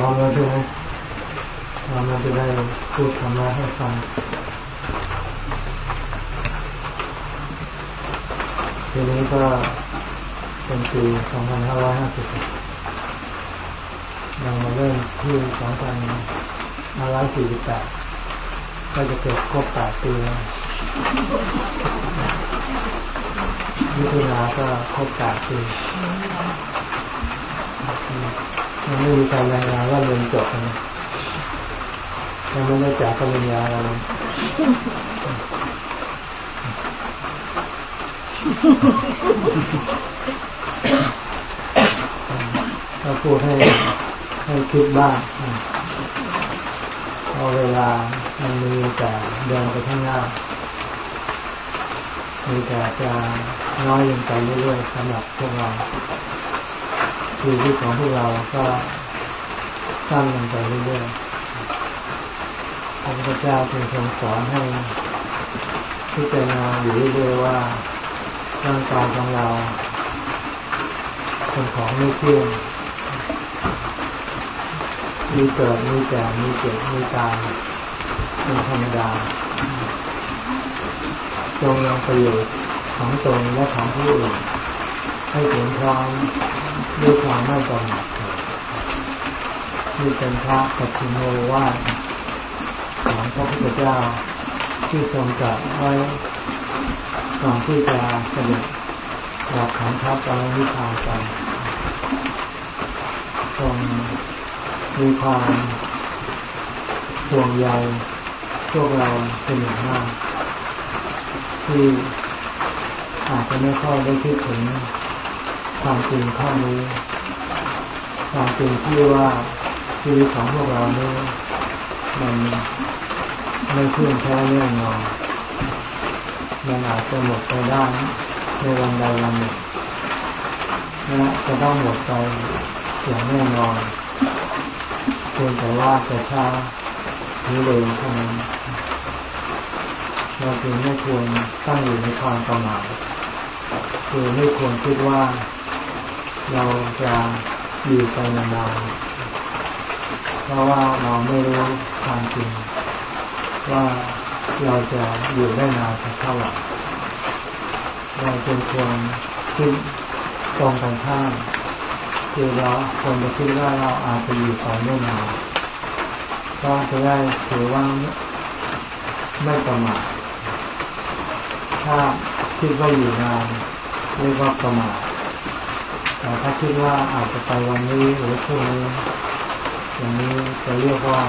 พร้อมแล้วใช่ไหมเรามาจะได้พูดธรรมะให้ฟังทีนี้ก็เป็นปี 2550เรามาเริ่มที่2548 ก็จะเกิดครบ8ปีแล้วมิถุนาก็ครบ8ปี ยังไม่มีการรายงานว่าเรียนจบนะยังไม่ได้จากปริญญาเราก็พูดให้ให้คิดบ้างพอเวลามันมีแต่เดินไปข้างหน้ามีแต่จะน้อยลงไปเรื่อยๆสำหรับพวกเรา ชีวิตของพวกเราก็สั้นลงไปเรื่อยๆพระพุทธเจ้าจึงทรงสอนให้พิจารณาอยู่เรื่อยๆว่าร่างกายของเราเป็นของไม่เที่ยงมีเกิดมีแก่มีเจ็บมีตายเป็นธรรมดาจงยังประโยชน์ของตนและของผู้อื่นให้ถึงพร้อม ด้วยความไม่ประมาทนี่เป็นพระปัจฉิโมวาทของพระพุทธเจ้าที่ทรงตรัสไว้ก่อนที่จะเสด็จออกขันทัพไปนิพพานไปทรงมีความห่วงใยพวกเราเป็นอย่างมาก ที่อาจจะไม่ค่อยได้คิดถึง ความจริงข้อนี้ ความจริงที่ว่าชีวิตของพวกเราเนี้มันไม่เที่ยงแท้แน่นอนมันอาจจะหมดไปได้ในวันใดวันหนึ่งและจะต้องหมดไปอย่างแน่นอนเพียงแต่ว่าจะช้าหรือเร็วเท่านั้นเราจึงไม่ควรตั้งอยู่ในความประมาทคือไม่ควรคิดว่า เราจะอยู่ไปนานๆเพราะว่าเราไม่รู้ความจริง ว่าเราจะอยู่ได้นานสักเท่าไหร่เราจึงควรคิดตรงกันข้ามคือเราควรจะคิดว่าเราอาจจะอยู่ต่อไม่นานก็จะได้ถือว่าไม่ประมาทถ้าคิดว่าอยู่นานเรียกว่าประมาท แต่ถ้าคิดว่าอาจจะไปวันนี้หรือพรุ่งนี้อย่างนี้จะเรียกว่า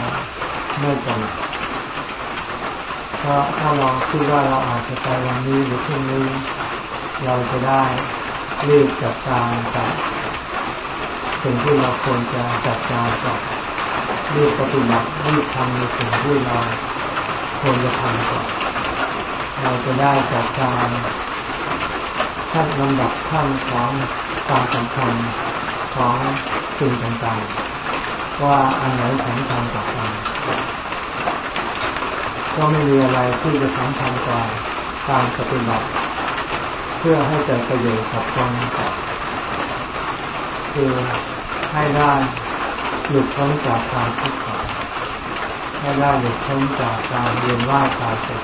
ไม่ประมาทเพราะถ้าเราคิดว่าเราอาจจะไปวันนี้หรือพรุ่งนี้ เราจะได้รีบจัดการกับสิ่งที่เราควรจะจัดการกับรีบปฏิบัติรีบทำในสิ่งที่เราควรจะทำก่อนเราจะได้จัดการขั้นลำดับขั้นของ ความสำคัญของสิ่งต่างๆ ว่าอันไหนสำคัญกว่ากันก็ไม่มีอะไรที่จะสำคัญกว่าการปฏิบัติเพื่อให้เกิดประโยชน์กับคนก่อนคือให้ได้หลุดพ้นจากความทุกข์ก่อนให้ได้หลุดพ้นจากการเรียนว่าตายเสร็จ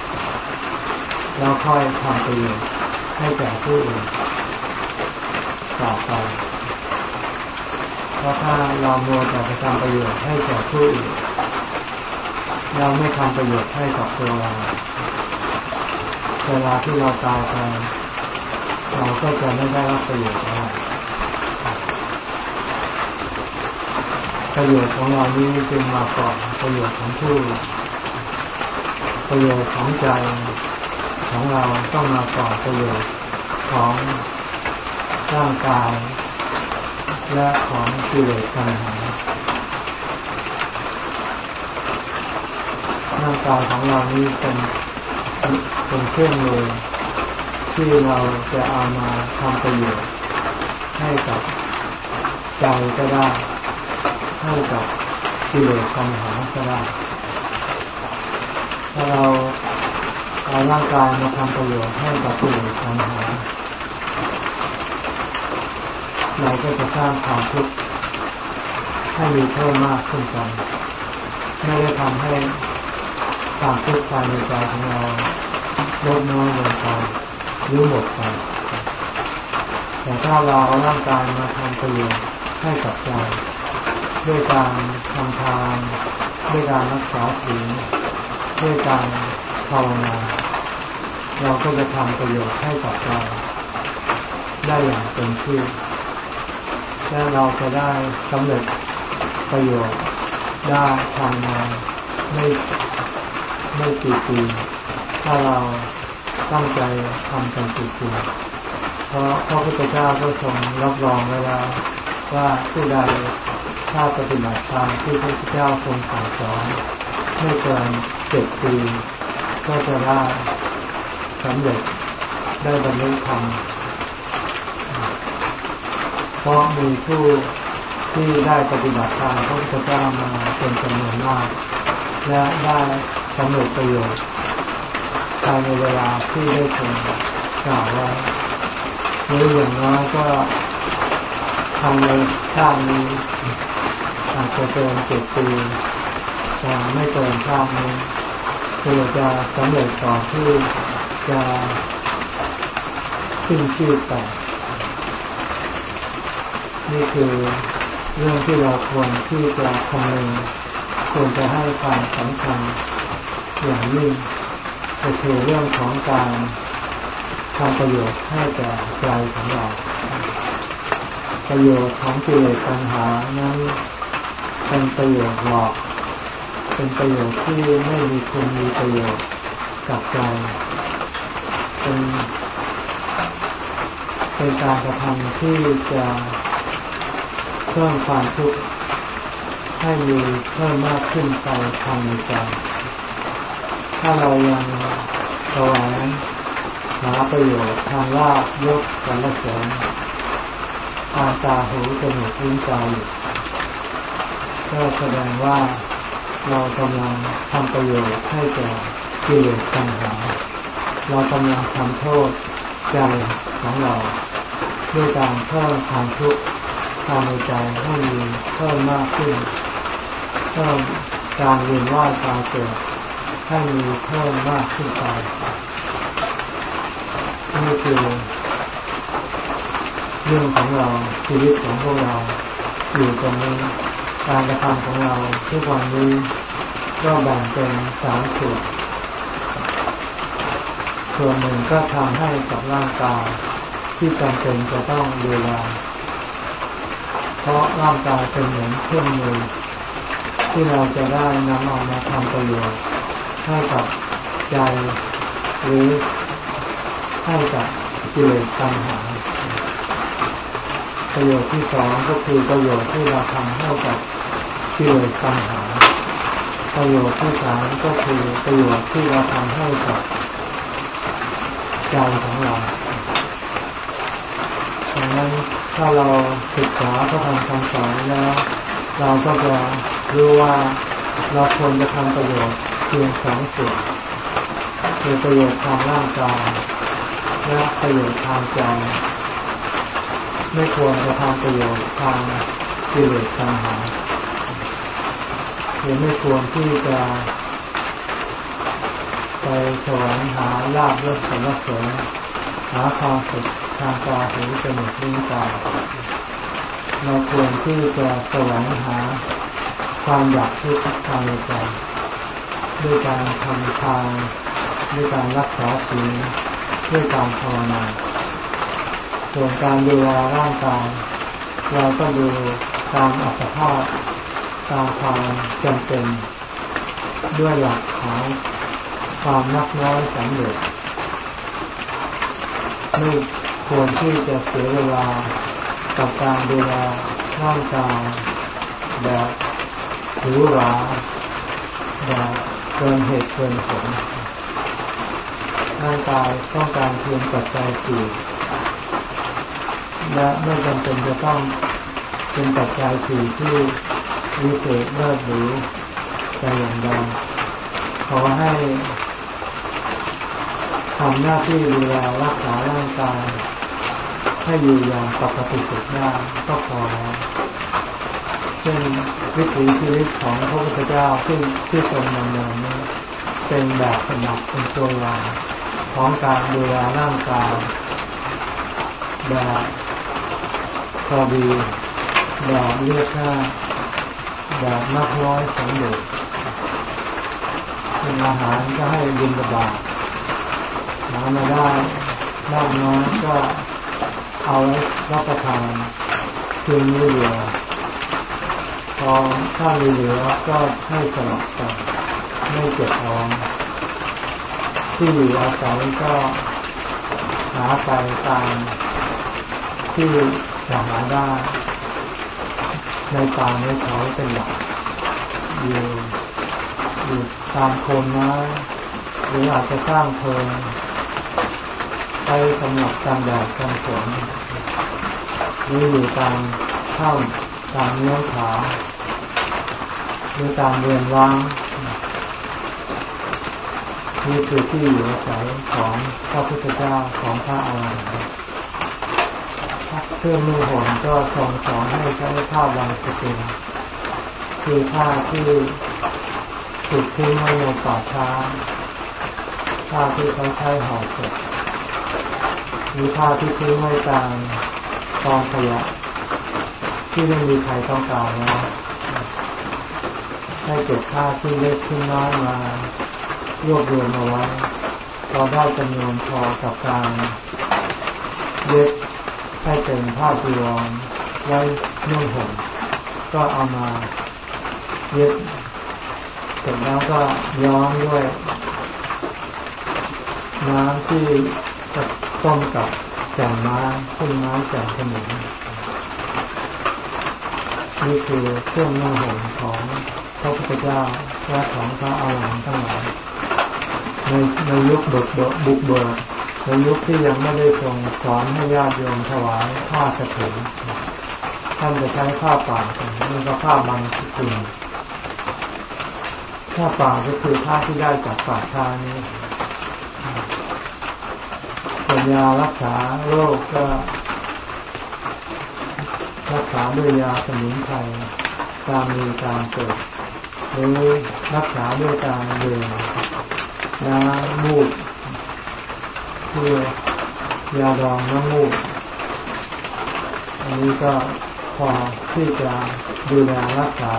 แล้วค่อยทำประโยชน์ให้แก่ผู้อื่น ต่อไป เพราะถ้าเราโมแต่ไปทำประโยชน์ให้แก่ผู้อื่นเราไม่ทำประโยชน์ให้กับตัวเราเวลาที่เราตายไปเราก็จะไม่ได้รับประโยชน์อะไรประโยชน์ของเรานี้จึงมาก่อนประโยชน์ของผู้ ประโยชน์ของใจของเราต้องมาก่อนประโยชน์ของ ร่างกาย และของกิเลสตัณหาร่างกายของเรานี้เป็นเป็นเครื่องมือที่เราจะเอามาทำประโยชน์ให้กับใจก็ได้ให้กับกิเลสตัณหาก็ได้ถ้าเราเอาร่างกายมาทำประโยชน์ให้กับกิเลสตัณหา เราก็จะสร้างความทุกข์ให้มีเพิ่มมากขึ้นไปไม่ได้ทำให้ความทุกข์ภายในใจของเราลดน้อยลงไปหรือหมดไปแต่ถ้าเราเอาร่างกายมาทำประโยชน์ให้กับใจด้วยการทำทานด้วยการรักษาศีลด้วยการภาวนา เราก็จะทำประโยชน์ให้กับใจได้อย่างเต็มที่ และเราจะได้สำเร็จประโยชน์ได้ทำงานไม่ไม่กี่ปีถ้าเราตั้งใจทำกันจริงๆเพราะพระพุทธเจ้าก็ทรงรับรองไว้แล้วว่าผู้ใดถ้าปฏิบัติตามที่พระพุทธเจ้าทรงสั่งสอนไม่เกินเจ็ดปี ก็จะได้สำเร็จได้บรรลุธรรม เพราะมีผู้ที่ได้ปฏิบัติตามพระพุทธเจ้ามาเป็นจำนวนมาก และได้สำเร็จประโยชน์ภายในเวลาที่ได้ทรงกล่าวไว้หรืออย่างน้อยก็ทำในชาตินี้อาจจะเกินเจ็ดปีแต่ไม่เกินชาตินี้คือจะสำเร็จก่อนที่จะสิ้นชีพไป นี่คือเรื่องที่เราควรที่จะคำนึงควรจะให้ความสำคัญอย่างยิ่งก็คือเรื่องของการทำประโยชน์ให้แก่ใจของเรา ประโยชน์ของกิเลสปัญหานั้นเป็นประโยชน์หลอก เป็นประโยชน์ที่ไม่มีคุณมีประโยชน์กับใจ เป็นเป็นการกระทำที่จะ พิ่มความทุกข์ให้มีเพิ่มมากขึ้นไปทางใจ ถ้าเรายังแสวงหาประโยชน์ทางลาบยกสรรเสริญทางตาหูจมูกลิ้นกายก็แสดงว่าเรากำลังทำประโยชน์ให้แก่กิเลสตัณหาเรากำลังทำโทษใจของเรา ด้วยการเพิ่มความทุกข์ ภายในใจให้มีเพิ่มมากขึ้นเพิ่มการเรียนว่าการเกิดให้มีเพิ่มมากขึ้นไปนี่คือเรื่องของเราชีวิตของพวกเราอยู่ตรงนี้การกระทำของเราทุกวันนี้ก็แบ่งเป็นสามส่วนส่วนหนึ่งก็ทำให้กับร่างกายที่จำเป็นจะต้องดูแล เพราะร่างกายเป็นเหมือนเครื่องมือที่เราจะได้นำเอามาทำประโยชน์ให้กับใจหรือให้กับกิเลสตัณหา ประโยชน์ที่สองก็คือประโยชน์ที่เราทำให้กับกิเลสตัณหา ประโยชน์ที่สามก็คือประโยชน์ที่เราทำให้กับใจของเราดังนั้น ถ้าเราศึกษาพระธรรมคำสอนแล้ว เราก็จะรู้ว่าเราควรจะทำประโยชน์เพียงสองส่วนคือประโยชน์ทางร่างกายและประโยชน์ทางใจไม่ควรจะทำประโยชน์ทางกิเลสตัณหาหรือไม่ควรที่จะไปแสวงหาลาบยศสรรเสริญหาความสุขางตาหูจมูกลิ้นกายเราควรที่จะแสวงหาความอยากทุกข์ทางในใจด้วยการทำทานด้วยการรักษาศีลด้วยการภาวนาส่วนการดูแลร่างกายเราก็ดูตามอัตภาพตามความจำเป็น ด้วยหลักฐานความนักน้อยสำเร็จไม่ ควรที่จะเสียเวลากับการดูแลร่างกายแบบหรูหราแบบเกินเหตุเกินผลร่างกายต้องการเพียงปัจจัยสี่และไม่จำเป็นจะต้องเป็นปัจจัยสี่ที่วิเศษเลิศหรือแต่อย่างใดขอให้ทำหน้าที่ดูแลรักษาร่างกาย ให้อยู่อย่างปกติสุขได้ก็พอแล้วช่นวิถีชีวิตของพระพุทธเจ้าซึ่งที่ทรงดำเนินนี้เป็นแบบสนับเป็นตัวอย่างของการดูแลร่างกายแบบพอดีแบบเลือกค่าแบบนักร้อยสำเร็จเป็นอาหารก็ให้ยินระบาดหามาได้มากน้อยก็ เอาไว้รับประทานเพียงนี้เดียวพอถ้ามีเหลือก็ให้สลับกันไม่เก็บท้องที่อยู่อาศัยก็หาไปตามที่จะหาได้ในป่าในเขาเป็นหลักอยู่อยู่ตามโคนไม้หรืออาจจะสร้างเพลิง ไปสำหรับการแดดการฝนหรืออยู่ตามถ้ำตามเนื้อขาหรือตามเรือนว่างนี่คือที่อยู่อาศัยของพระพุทธเจ้าของพระอรหันต์เครื่องมือหนก็ทรงสอนให้ใช้ผ้าบางสกุลคือผ้าที่ถูกทิ้งไว้ในป่าช้าผ้าที่เขาใช้ห่อศพ หรือผ้าที่ทิ้งไว้ตามกองขยะที่ไม่มีใครต้องการแล้วให้เก็บผ้าชิ้นเล็กชิ้นน้อยมารวบรวมเอาไว้พอได้จำนวนพอกับการเย็บให้เป็นผ้าจีวรไว้นุ่งห่มก็เอามาเย็บเสร็จแล้วก็ย้อมด้วยน้ำที่ จะต้มกับแจ่มม้าซึ่งม้าแจ่มขนมนี่คือเครื่องนุ่งห่มของพระพุทธเจ้าและของพระอาหารหันต์ทั้งหลายในในยุคบุกเบิกบุกเบิกในยุคที่ยังไม่ได้ทรงสอนให้ญาติโยมถวายผ้ากระถิ่นท่านจะใช้ผ้าป่ากันนี่ก็ผ้าบางสกุลผ้าป่าก็คือผ้าที่ได้จากป่าชานี้ ส่วนยารักษาโรคก็ รักษาด้วยยาสมุนไพรตามมีการเกิดหรือรักษาด้วยการเดินยามูกคือยาดองน้ำมูกอันนี้ก็พอที่จะดูแลรักษา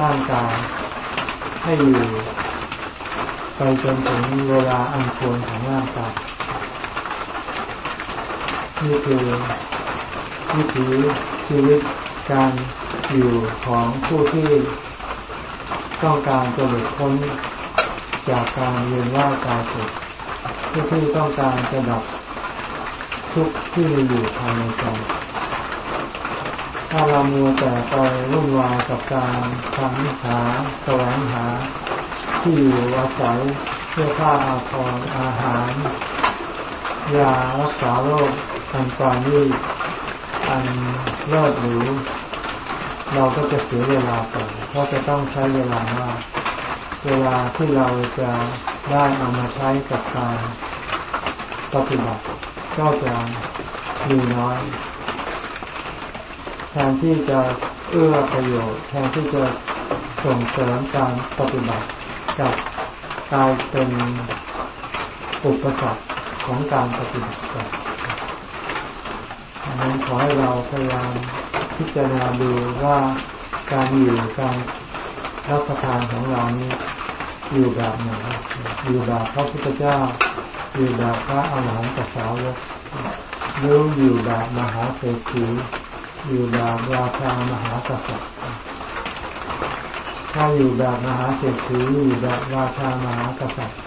ร่างกายให้อยู่ไปจนถึงเวลาอันควรของร่างกาย นี่คือวิถีชีวิตการอยู่ของผู้ที่ต้องการจะหลุดพ้นจากการเวียนว่ายตายเกิดผู้ที่ต้องการจะดับทุกข์ที่มีอยู่ภายในใจถ้าเรามัวแต่ไปรุ่นวายกับการสังหาแสวงหา ที่อยู่อาศัยเสื้อผ้าอาภรณ์อาหารยารักษาโรค อันปราณีอันเลิศหรูเราก็จะเสียเวลาไปเพราะจะต้องใช้เวลามากเวลาที่เราจะได้เอามาใช้กับการปฏิบัติก็จะมีน้อยแทนที่จะเอื้อประโยชน์แทนที่จะส่งเสริมการปฏิบัติกับกลายเป็นอุปสรรคของการปฏิบัติกั นั้นขอให้เราพยายามพิจารณาดูว่าการอยู่การรับประทานของเรานี้อยู่แบบไหนอยู่แบบพระพุทธเจ้า อยู่แบบพระอาหารหันตสาวกหรืออยู่แบบมหาเศรษฐีอยู่แบบราชามหากษัตริย์ ถ้าอยู่แบบมหาเศรษฐีอยู่แบบราชามหากษัตริย์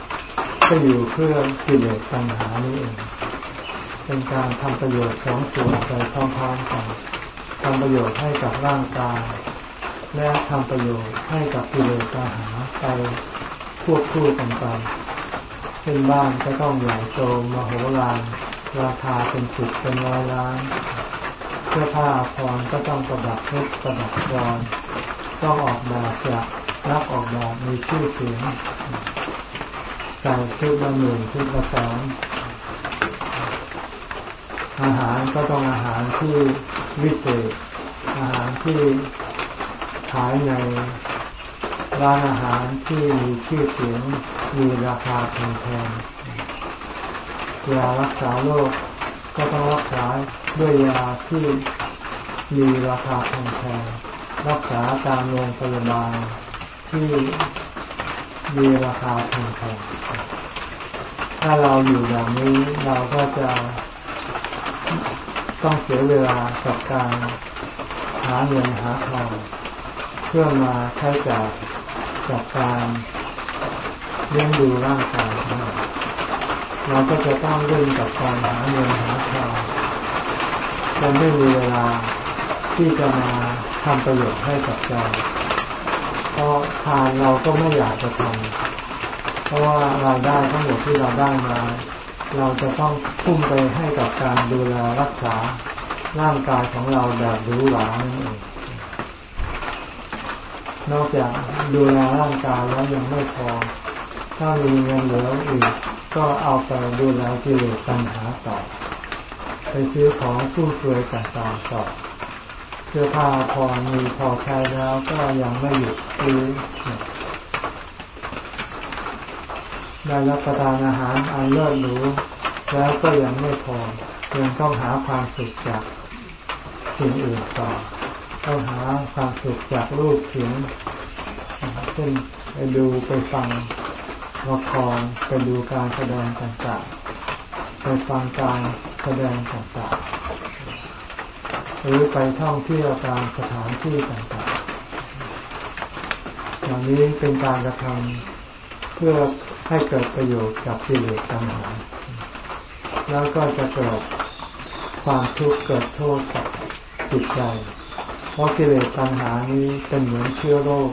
ก็อยู่เพื่อกิเลสปัญหานี้เอง เป็นการทำประโยชน์สองส่วนไปพร้อมๆกันทำประโยชน์ให้กับร่างกาย และทำประโยชน์ให้กับกิเลสปัญหาไปควบคู่กันไปเช่นบ้านก็ต้องใหญ่โตมโหฬารราคาเป็นสิบเป็นร้อยล้าน เสื้อผ้าพรก็ต้องประดับเพชรประดับพรต้องออกแบบจากนักออกแบบมีชื่อเสียงใส่ชุดละหนึ่งชุดละสอง อาหารก็ต้องอาหารที่วิเศษ อาหารที่ขายในร้านอาหารที่มีชื่อเสียงมีราคาแพงๆยารักษาโรคก็ต้องรักษาด้วยยาที่มีราคาแพงๆรักษาตามโรงพยาบาลที่มีราคาแพงๆถ้าเราอยู่อย่างนี้เราก็จะ ต้องเสียเวลากับการหาเงินหาทองเพื่อมาใช้จ่ายกับการเลี้ยงดูร่างกายของเราเราก็จะต้องเร่งกับการหาเงินหาทองเราไม่มีเวลาที่จะมาทำประโยชน์ให้กับใจเพราะทานเราก็ไม่อยากจะทำเพราะว่ารายได้ทั้งหมดที่เราได้มา เราจะต้องทุ่มไปให้กับการดูแลรักษาร่างกายของเราแบบรู้หลานั่นเองนอกจากดูแลร่างกายแล้วยังไม่พอ ถ้ามีเงินเหลืออีก ก็เอาไปดูแลกิเลสตัณหาต่อ ไปซื้อของฟุ่มเฟือยต่างๆต่อ เสื้อผ้าพอมีพอใช้แล้วก็ยังไม่หยุดซื้อ ได้รับประทานอาหารอันเลิศหรูแล้วก็ยังไม่พอยังต้องหาความสุขจากสิ่งอื่นต่อ ต้องหาความสุขจากรูปเสียงเช่นไปดูไปฟังละครไปดูการแสดงต่างๆ ไปฟังการแสดงต่างๆ หรือไปท่องเที่ยวตามสถานที่ต่างๆอย่างนี้เป็นการกระทำเพื่อ ให้เกิดประโยชน์กับกิเลสตัณหา แล้วก็จะเกิดความทุกข์เกิดโทษกับจิตใจ เพราะกิเลสตัณหานี้เป็นเหมือนเชื้อโรค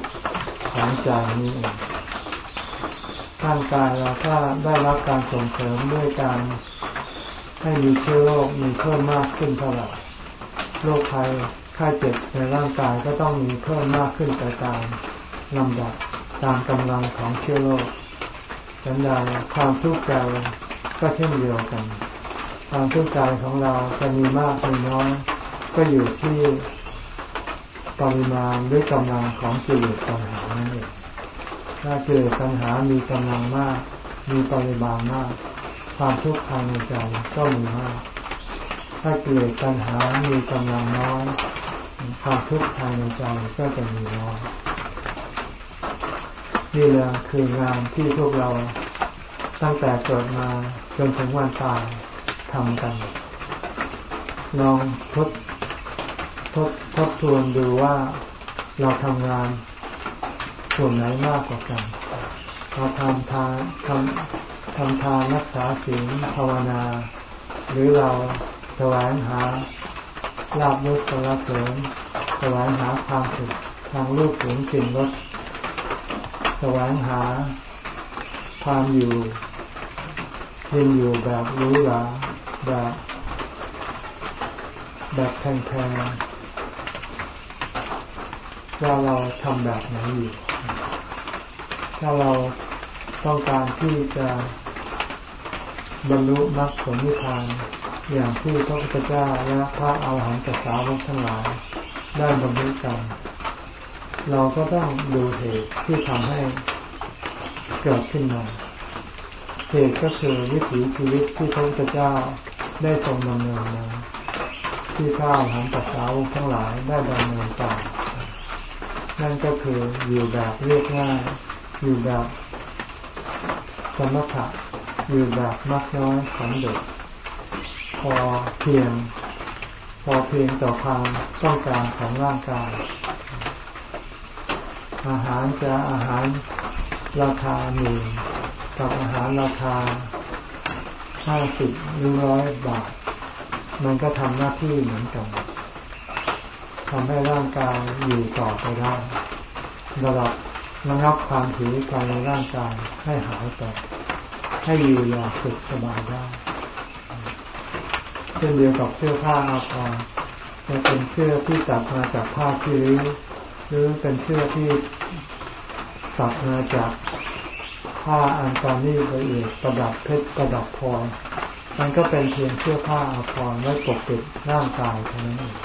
ของใจนี้เองร่างกายเราถ้าได้รับการส่งเสริมด้วยการให้มีเชื้อโรคมีเพิ่มมากขึ้นเท่าไหร่โรคภัยค่าเจ็บในร่างกายก็ต้องมีเพิ่มมากขึ้นไปตามลำดับตามกำลังของเชื้อโรค ฉันใดความทุกข์ใจก็เช่นเดียวกัน ความทุกข์ใจของเราจะมีมากหรือน้อย ก็อยู่ที่ปริมาณด้วยกำลังของกิเลสตัณหานั่นเองถ้ากิเลสตัณหามีกำลังมาก มีปริมาณมาก ความทุกข์ภายในใจก็มีมากถ้ากิเลสตัณหามีกำลังน้อย ความทุกข์ภายในใจก็จะมีน้อย นี่แหละคืองานที่พวกเราตั้งแต่เกิดมาจนถึงวันตายทำกัน ลองทดทบทบทวนดูว่าเราทำงานส่วนไหนมากกว่ากัน เราทำทานทำทำทานรักษาศีลภาวนา หรือเราแสวงหาลาบยศสารเสริญแสวงหาความสุขทางรูปเสียงกลิ่นรส วงหาความอยู่ยินอยู่แบบรู้หลาแบบแบบแทงๆว่าเราทำแบบไหนอยู่ ถ้าเราต้องการที่จะบรรลุมรรคผลนิพพานอย่างที่พระพุทธเจ้าและพระอาหารหันตสาวกทั้งหลายได้บรรลุกัน เราก็ต้องดูเหตุที่ทำให้เกิดขึ้นมา เหตุก็คือวิถีชีวิตที่พระพุทธเจ้าได้ทรงดำเนินมาที่พระอาหารหันตสาวทั้งหลายได้ดำเนินต่อนั่นก็คืออยู่แบบเรียกง่าย อยู่แบบสมถะอยู่แบบมักน้อยสันโดษพอเพียง พอเพียงต่อความต้องการของร่างกาย อาหารจะอาหารราคาหนึ่งกับอาหารราคาห้าสิบหรือร้อยบาท มันก็ทำหน้าที่เหมือนกันทำให้ร่างกายอยู่ต่อไปได้ระดับระงับความถือการในร่างกายให้หายไป ให้อยู่อย่างสุขสบายได้เช่นเดียวกับเสื้อผ้าอาภรณ์จะเป็นเสื้อที่ตัดมาจากผ้าที่ริ้ว หรือเป็นเสื้อที่ตัดมาจากผ้าอันตอนนี้ละเอียดประดับเพชรประดับพลอยมันก็เป็นเพียงเสื้อผ้าอาภรณ์ไว้ปกปิดร่างกายเท่านั้นเอง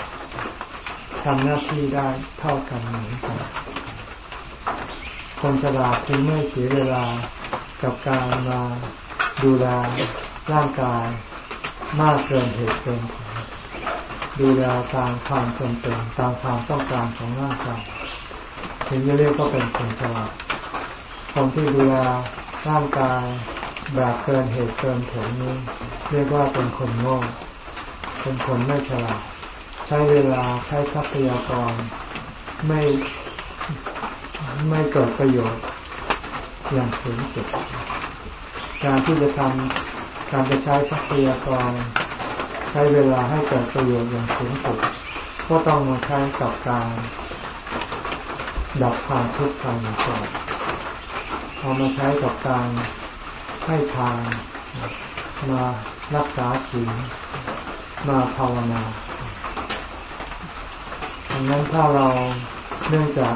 ทำหน้าที่ได้เท่ากันเหมือนกันคนฉลาดจึงไม่เสียเวลากับการมาดูแลร่างกายมากเกินเหตุเกินผล ดูแลตามความจำเป็นตามความต้องการของร่างกายถึงจะเรียกก็เป็นคนฉลาดคนที่ดูแลร่างกายแบบเกินเหตุเกินผลนี้ เรียกว่าเป็นคนโง่เป็นคนไม่ฉลาด ใช้เวลาใช้ทรัพยากรไม่ไม่เกิดประโยชน์อย่างสูงสุด การที่จะทำการจะใช้ทรัพยากร ใช้เวลาให้เกิดประโยชน์อย่างสูงสุดก็ต้องมาใช้กับการดับความทุกข์ภายในใจเอามาใช้กับการให้ทานมารักษาศีลมาภาวนาดังนั้นถ้าเราเนื่องจาก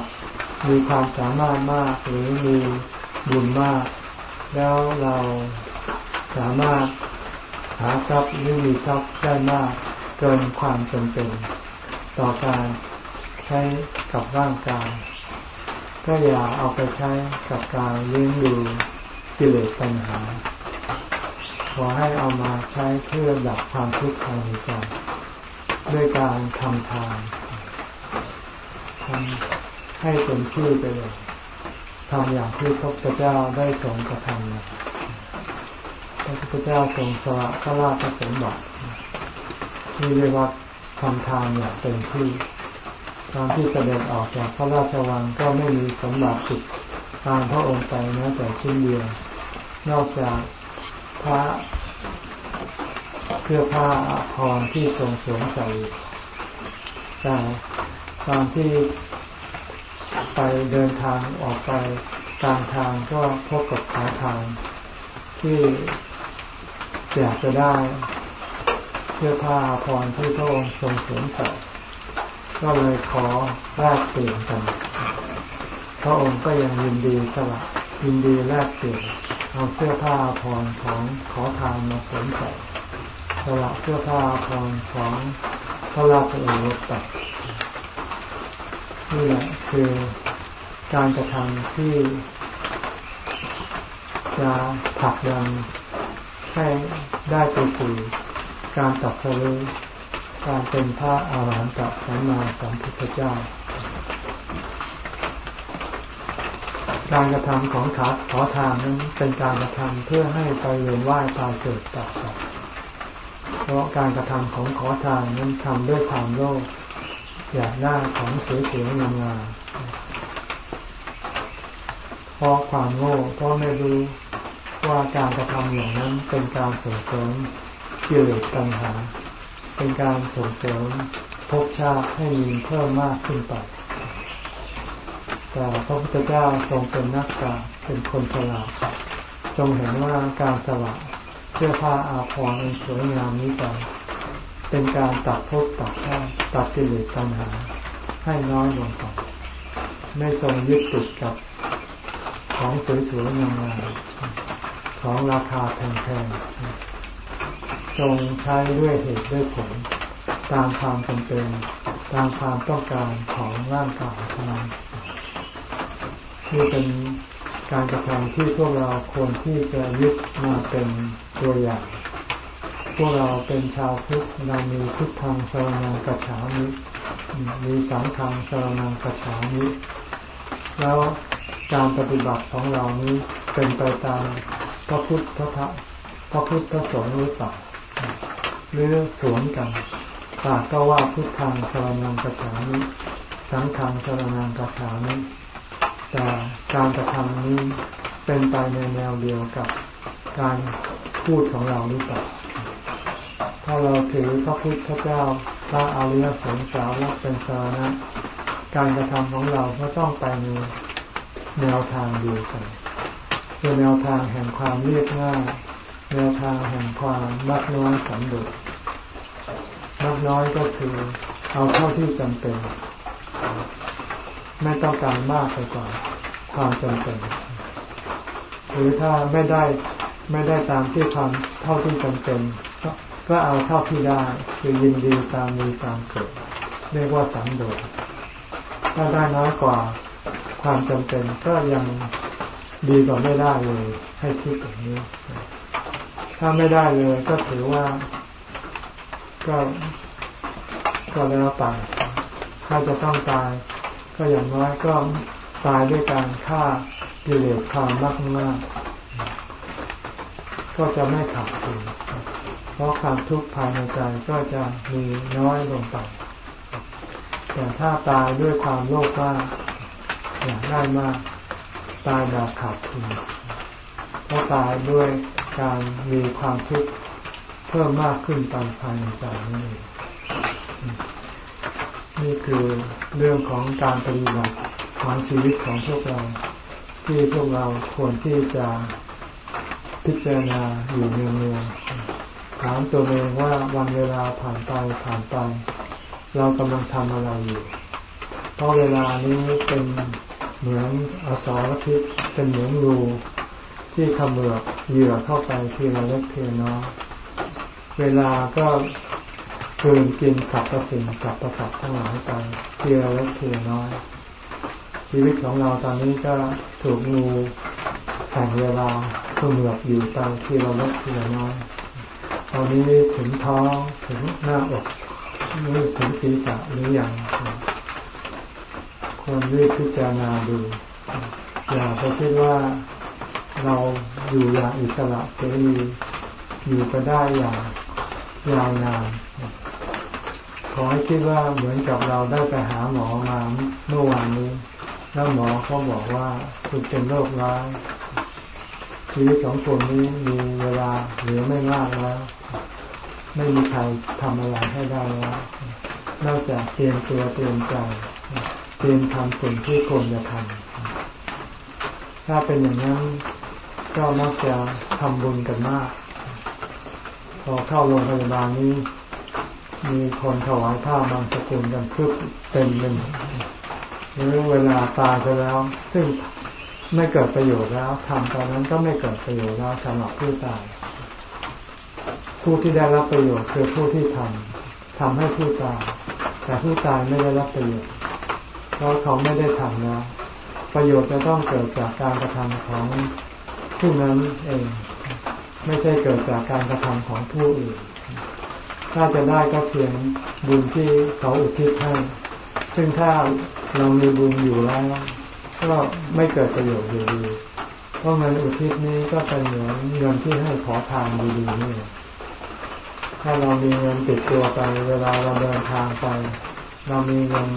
มีความสามารถมากหรือมีบุญมาก แล้วเราสามารถาทรัพย์หรือมีทรัพย์ได้มากเกินความจำเป็น ต่อการใช้กับร่างกาย ก็อย่าเอาไปใช้กับการเลี้ยงดูกิเลสปัญหา ขอให้เอามาใช้เพื่อดับความทุกข์ภายในใจด้วยการทำทานทำให้เต็มที่ไปเลยทำอย่างที่พระพุทธเจ้าได้ทรงกระทำเลย พระพุทธเจ้าทรงสละพระราชสมบัติที่เรียกว่าทำทานอย่างเต็มที่ตอนที่เสด็จออกจากพระราชวังก็ไม่มีสมบัติติดตามพระองค์ไปแม้แต่ชิ้นเดียวนอกจากพระเสื้อผ้าอาภรณ์ที่ทรงสวมใส่แต่ตอนที่ไปเดินทางออกไปกลางทางก็พบกับขอทานที่ อยากจะได้เสื้อผ้าพรที่พระองค์ทรงสวมใส่ก็เลยขอแลกเปลี่ยนกัน พระองค์ก็ยังยินดีสละยินดีแลกเปลี่ยนเอาเสื้อผ้าพรของขอทานมาสวมใส่สละเสื้อผ้าพรของพระราชโอรสตัดนี่แหละคือการกระทำที่จะผลักดัน ให้ได้ไปสู่การตัดสู้การเป็นพระอาหารหันตสัมมาสัมพุทธเจ้า การกระทำของขาขอทานนั้นเป็นการกระทำเพื่อให้ไปเวียนว่ายตายเกิดต่อไปเพราะการกระทำของขอทานนั้นทำด้วยความโลภอยากได้ของเสวยๆงามๆเพราะความโง่เพราะไม่รู้ ว่าการกระทำอย่างนั้นเป็นการส่งเสริมกิเลสตัณหา เป็นการส่งเสริมภพชาติให้มีเพิ่มมากขึ้นไปแต่พระพุทธเจ้าทรงเป็นนักกาเป็นคนฉลาดทรงเห็นว่าการสละเสื้อผ้าอาภรณ์อันสวยงามนี้ไปเป็นการตัดภพตัดชาติตัดกิเลสตัณหา ให้น้อยลงไปไม่ทรงยึดติดกับของสวยๆงามๆ ของราคาแพงๆทรงใช้ด้วยเหตุด้วยผล ตามความจำเป็น ตามความต้องการของร่างกายเท่านั้นนี่เป็นการกระทำที่พวกเราควรที่จะยึดมาเป็นตัวอย่าง พวกเราเป็นชาวพุทธเรามีพุทธังสรนังกัจฉามิมีสังฆังสรนังกัจฉามิแล้วการปฏิบัติของเรานี้เป็นไปตาม พระพุทธพระธพระพุทธสงฆ์หรือเปล่าหรือสวนกันปากก็ว่าพุทธังสรนังกัจฉามิสังฆังสรนังกัจฉามิแต่การกระทำนี้เป็นไปในแนวเดียวกับการพูดของเราหรือเปล่าถ้าเราถือพระพุทธเจ้าพระอริยสงสาวกเป็นสาระการกระทำของเราก็ต้องไปในแนวทางเดียวกัน คือแนวทางแห่งความเรียบง่ายแนวทางแห่งความมักน้อยสันโดษมักน้อยก็คือเอาเท่าที่จำเป็น ไม่ต้องการมากไปกว่าความจำเป็น หรือถ้าไม่ได้ไม่ได้ตามที่ความเท่าที่จำเป็น ก็เอาเท่าที่ได้คือยินดีตามมีตามเกิดเรียกว่าสันโดษถ้าได้น้อยกว่าความจำเป็นก็ยัง ดีกว่าไม่ได้เลย ให้คิดอย่างนี้ ถ้าไม่ได้เลยก็ถือว่า ก็ก็แล้วไปถ้าจะต้องตาย ก็อย่างน้อยก็ตายด้วยการฆ่ากิเลสความมากมากก็จะไม่ขาดทุนเพราะความทุกข์ภายในใจก็จะมีน้อยลงไป แต่ถ้าตายด้วยความโลภมากอยากได้มาก ตายแบบขาดทุนเพราะตายด้วยการมีความทุกข์เพิ่มมากขึ้นตามภายในใจนี่นี่คือเรื่องของการปฏิบัติของชีวิตของพวกเรา ที่พวกเราควรที่จะพิจารณาอยู่เนืองๆถามตัวเองว่าวันเวลาผ่านไปผ่านไป เรากำลังทำอะไรอยู่ เพราะเวลานี้เป็น เหมือนอสรพิษเป็นเหมือนรูที่ขมือบเหยื่อเข้าไปทีละเล็กทีน้อยเวลาก็คืนกินสัตว์ประสิ่งสัตว์ประสัตทั้งหลายไปทีละเล็กทีน้อย ชีวิตของเราตอนนี้ก็ถูกงูแห่งเวลาเขมือบอยู่ตามทีละเล็กทีละน้อยตอนนี้ถึงท้องถึงหน้าอกหรือถึงศีรษะหรืออยัง ควรรีบพิจารณาดู อย่าไปคิดว่าเราอยู่อย่างอิสระเสรีอยู่ก็ได้อย่างยาวนานขอให้คิดว่าเหมือนกับเราได้ไปหาหมอมาเมื่อวานนี้ แล้วหมอเขาบอกว่าคุณเป็นโรคร้ายชีวิตของคนนี้มีเวลาเหลือไม่มากแล้ว ไม่มีใครทำอะไรให้ได้แล้วนอกจากเตรียมตัวเตรียมใจ ตรียมทำสิ่งที่ควรจะทำถ้าเป็นอย่างนั้นก็มักจะทำบุญกันมาก พอเข้าโรงพยาบาลนี้ มีคนถวายผ้าบางสกุลกันพึบเต็มเลยหรือเวลาตายไปแล้ว ซึ่งไม่เกิดประโยชน์แล้วทำตอนนั้นก็ไม่เกิดประโยชน์แล้วสำหรับผู้ตาย ผู้ที่ได้รับประโยชน์คือผู้ที่ทำทำให้ผู้ตาย แต่ผู้ตายไม่ได้รับประโยชน์ เพราะเขาไม่ได้ทำแล้วประโยชน์จะต้องเกิดจากการกระทำของผู้นั้นเองไม่ใช่เกิดจากการกระทำของผู้อื่น ถ้าจะได้ก็เพียงบุญที่เขาอุทิศให้ซึ่งถ้าเรามีบุญอยู่แล้วก็ไม่เกิดประโยชน์อยู่ดี เพราะเงินอุทิศนี้ก็เป็นเหมือนเงินที่ให้ขอทานดีๆนี่ถ้าเรามีเงินติดตัวไป เวลาเราเดินทางไป เรามีเงิน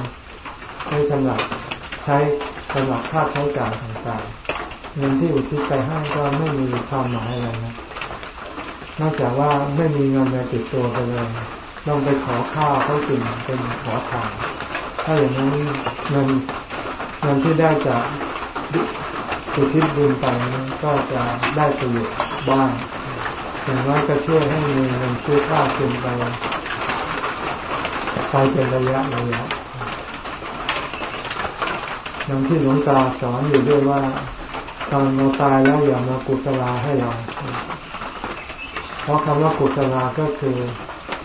ให้สำหรับใช้สำหรับค่าใช้จ่ายต่างๆเงินที่อุทิศไปให้ก็ไม่มีความหมายอะไรนะนอกจากว่าไม่มีเงินในติดตัวไปเลยต้องไปขอข้าวเขากินเป็นขอทานถ้าอย่างนั้นเงินเงินที่ได้จากอุทิศบุญไปนี้นก็จะได้ประโยชน์บ้างอย่างน้อยก็ช่วยให้มีเงินซื้อข้าวกินไปไปเป็นระยะระยะ อย่างที่หลวงตาสอนอยู่ด้วยว่าตอนเราตายแล้วอย่ามากุศลาให้เรา เพราะคำว่ากุศลาก็คือ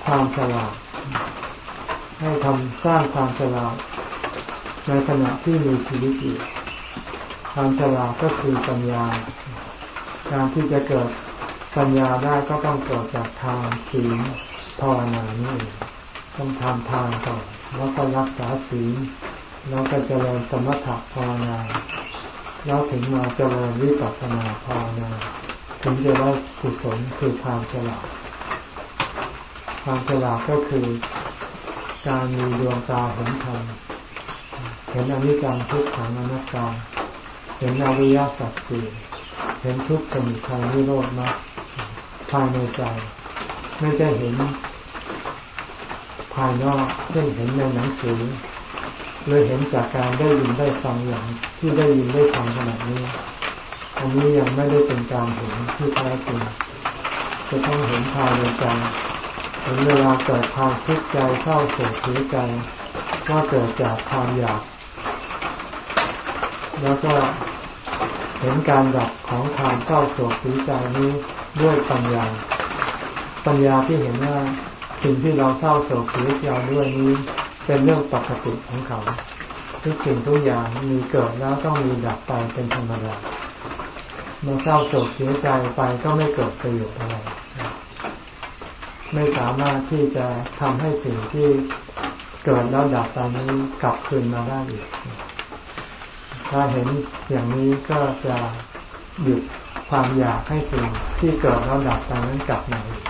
ความฉลาด ให้ทำสร้างความฉลาด ในขณะที่มีชีวิตอยู่ ความฉลาดก็คือปัญญา การที่จะเกิดปัญญาได้ก็ต้องเกิดจากทานศีลภาวนานี่ต้องทำทานก่อนแล้วก็รักษาศีล แล้วก็เจริญสมถะภาวนาแล้วถึงมาเจริญวิปัสสนาภาวนาถึงจะได้กุศลคือความฉลาด ความฉลาดก็คือการมีดวงตาเห็นธรรมเห็นอนิจจังทุกขังอนัตตาเห็นอริยสัจสี่เห็นทุกสมุทัยนิโรธมรรคภายในใจ ไม่ใช่เห็นภายนอกเช่นเห็นในหนังสือ เลยเห็นจากการได้ยินได้ฟังอย่างที่ได้ยินได้ฟังขนาดนี้ อันนี้ยังไม่ได้เป็นการเห็นที่แท้จริง จะต้องเห็นภายในใจเห็นเวลาเกิดความทุกข์ใจเศร้าโศกเสียใจว่าเกิดจากความอยาก แล้วก็เห็นการดับของความเศร้าโศกเสียใจนี้ด้วยปัญญา ปัญญาที่เห็นว่าสิ่งที่เราเศร้าโศกเสียใจด้วยนี้ เป็นเรื่องปกติของเขา ทุกสิ่งทุกอย่างมีเกิดแล้วต้องมีดับไปเป็นธรรมดาเมื่อเศร้าโศกเสียใจไปก็ไม่เกิดประโยชน์อะไร ไม่สามารถที่จะทำให้สิ่งที่เกิดแล้วดับไปนี้กลับคืนมาได้อีก ถ้าเห็นอย่างนี้ก็จะหยุดความอยากให้สิ่งที่เกิดแล้วดับไปนั้นกลับมาอีก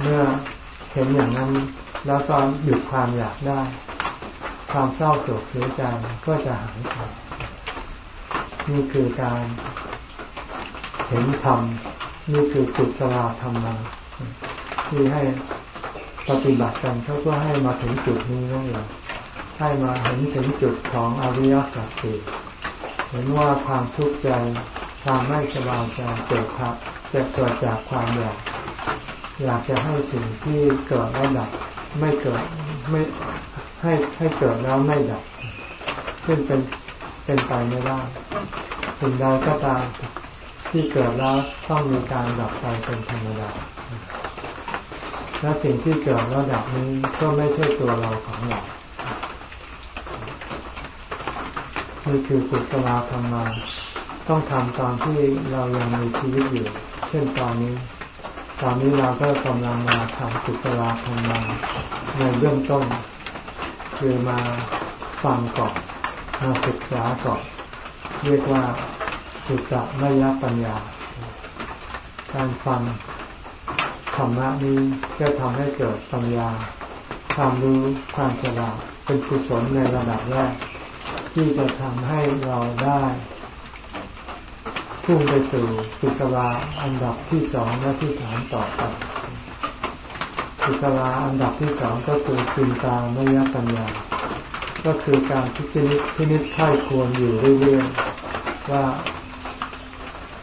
เมื่อเห็นอย่างนั้น แล้วก็หยุดความอยากได้ ความเศร้าโศกเสียใจก็จะหายไปนี่คือการเห็นธรรมนี่คือกุศลธรรมมาที่ให้ปฏิบัติกันเขาก็ให้มาถึงจุดนี้นั่นเองให้มาเห็นถึงจุดของอริยสัจสี่เห็นว่าความทุกข์ใจความไม่สบายใจเกิดครับจะเกิดจากความอยากอยากจะให้สิ่งที่เกิดแล้วดับ ไม่เกิดไม่ให้ให้เกิดแล้วไม่ดับ ซึ่งเป็นเป็นไปไม่ได้สิ่งใดก็ตามที่เกิดแล้วต้องมีการดับไปเป็นธรรมดาและสิ่งที่เกิดแล้วดับนี้ก็ไม่ใช่ตัวเราของเรานี่คือกุศลธรรมา ต้องทำตอนที่เรายังมีชีวิตอยู่ เช่นตอนนี้ ตอนนี้เราก็กำลังมาทำกุศลธรรมาในเบื้องต้น คือมาฟังก่อนมาศึกษาก่อนเรียกว่าสุตตะมยปัญญา การฟังธรรมะนี้ก็ทำให้เกิดปัญญา ความรู้ความฉลาดเป็นกุศลในระดับแรก ที่จะทำให้เราได้ พุ่งไปสู่กุศลาอันดับที่สองและที่สามต่อไปกุศลาอันดับที่สองก็คือจินตามยปัญญา ก็คือการพิจารพินิจไข้ควรอยู่เรื่อยๆว่า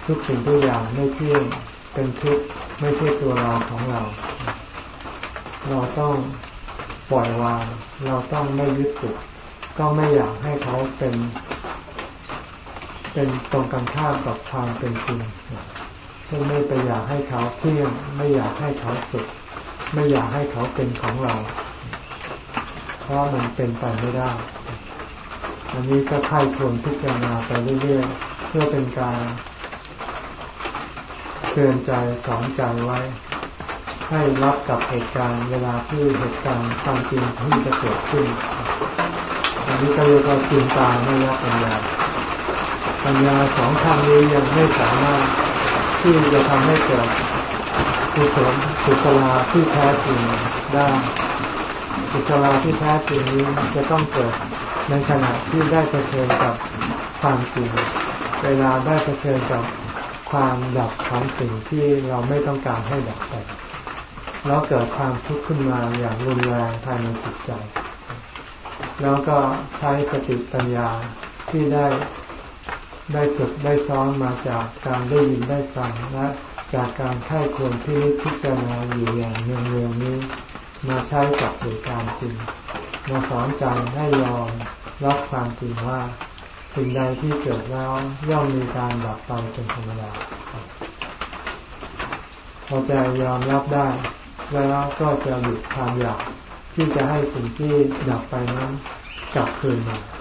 ทุกสิ่งทุกอย่างไม่เที่ยงเป็นทุกข์ไม่ใช่ตัวเราของเรา เราต้องปล่อยวาง เราต้องไม่ยึดติดต้องไม่อยากให้เขาเป็น เป็นตรงกันข้ามกับความเป็นจริงเช่นไม่ไปอยากให้เขาเที่ยง ไม่อยากให้เขาสุข ไม่อยากให้เขาเป็นของเรา เพราะมันเป็นไปไม่ได้ อันนี้ก็ค่ายควรพิจารณาไปเรื่อยๆเพื่อเป็นการเตือนใจสอนใจไว้ ให้รับกับเหตุการณ์เวลาที่เหตุการณ์ความจริงที่จะเกิดขึ้น อันนี้ก็เรียกว่าจินตาไม่รับปัญญา ปัญญาสองทางนี้ยังไม่สามารถที่จะทำให้เกิดกุศลกุศลาที่แท้จริงได้กุศลาที่แท้จริงนี้จะต้องเกิดในขณะที่ได้เผชิญกับความจริง เวลาได้เผชิญกับความดับของสิ่งที่เราไม่ต้องการให้ดับไปแล้วเกิดความทุกข์ขึ้นมาอย่างรุนแรงภายในจิตใจ แล้วก็ใช้สติปัญญาที่ได้ ได้ฝึกได้ซ้อมมาจากการได้ยินได้ฟังและจากการไข้ควรพิพิจารณาอยู่อย่างเนืองๆนี้ มาใช้กับเหตุการณ์จริง มาสอนใจให้ยอมรับความจริงว่า สิ่งใดที่เกิดแล้วย่อมมีการดับไปเป็นธรรมดาพอใจยอมรับได้ แล้วก็จะหยุดความอยากที่จะให้สิ่งที่ดับไปนั้นกลับคืนมา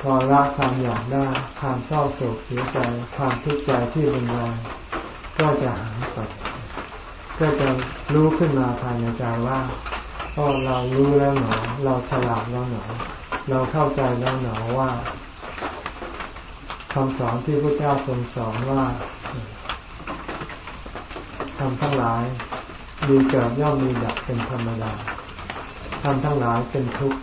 พอละความอยากได้ความเศร้าโศกเสียใจความทุกข์ใจที่รุนแรงก็จะหายไปก็จะรู้ขึ้นมาภายในใจว่าก็เรารู้แล้วหนอเราฉลาดแล้วหนอเราเข้าใจแล้วหนอว่าคำสอนที่พระเจ้าทรงสอนว่าทำทั้งหลายมีเกิดย่อมมีดับเป็นธรรมดาทำทั้งหลายเป็นทุกข์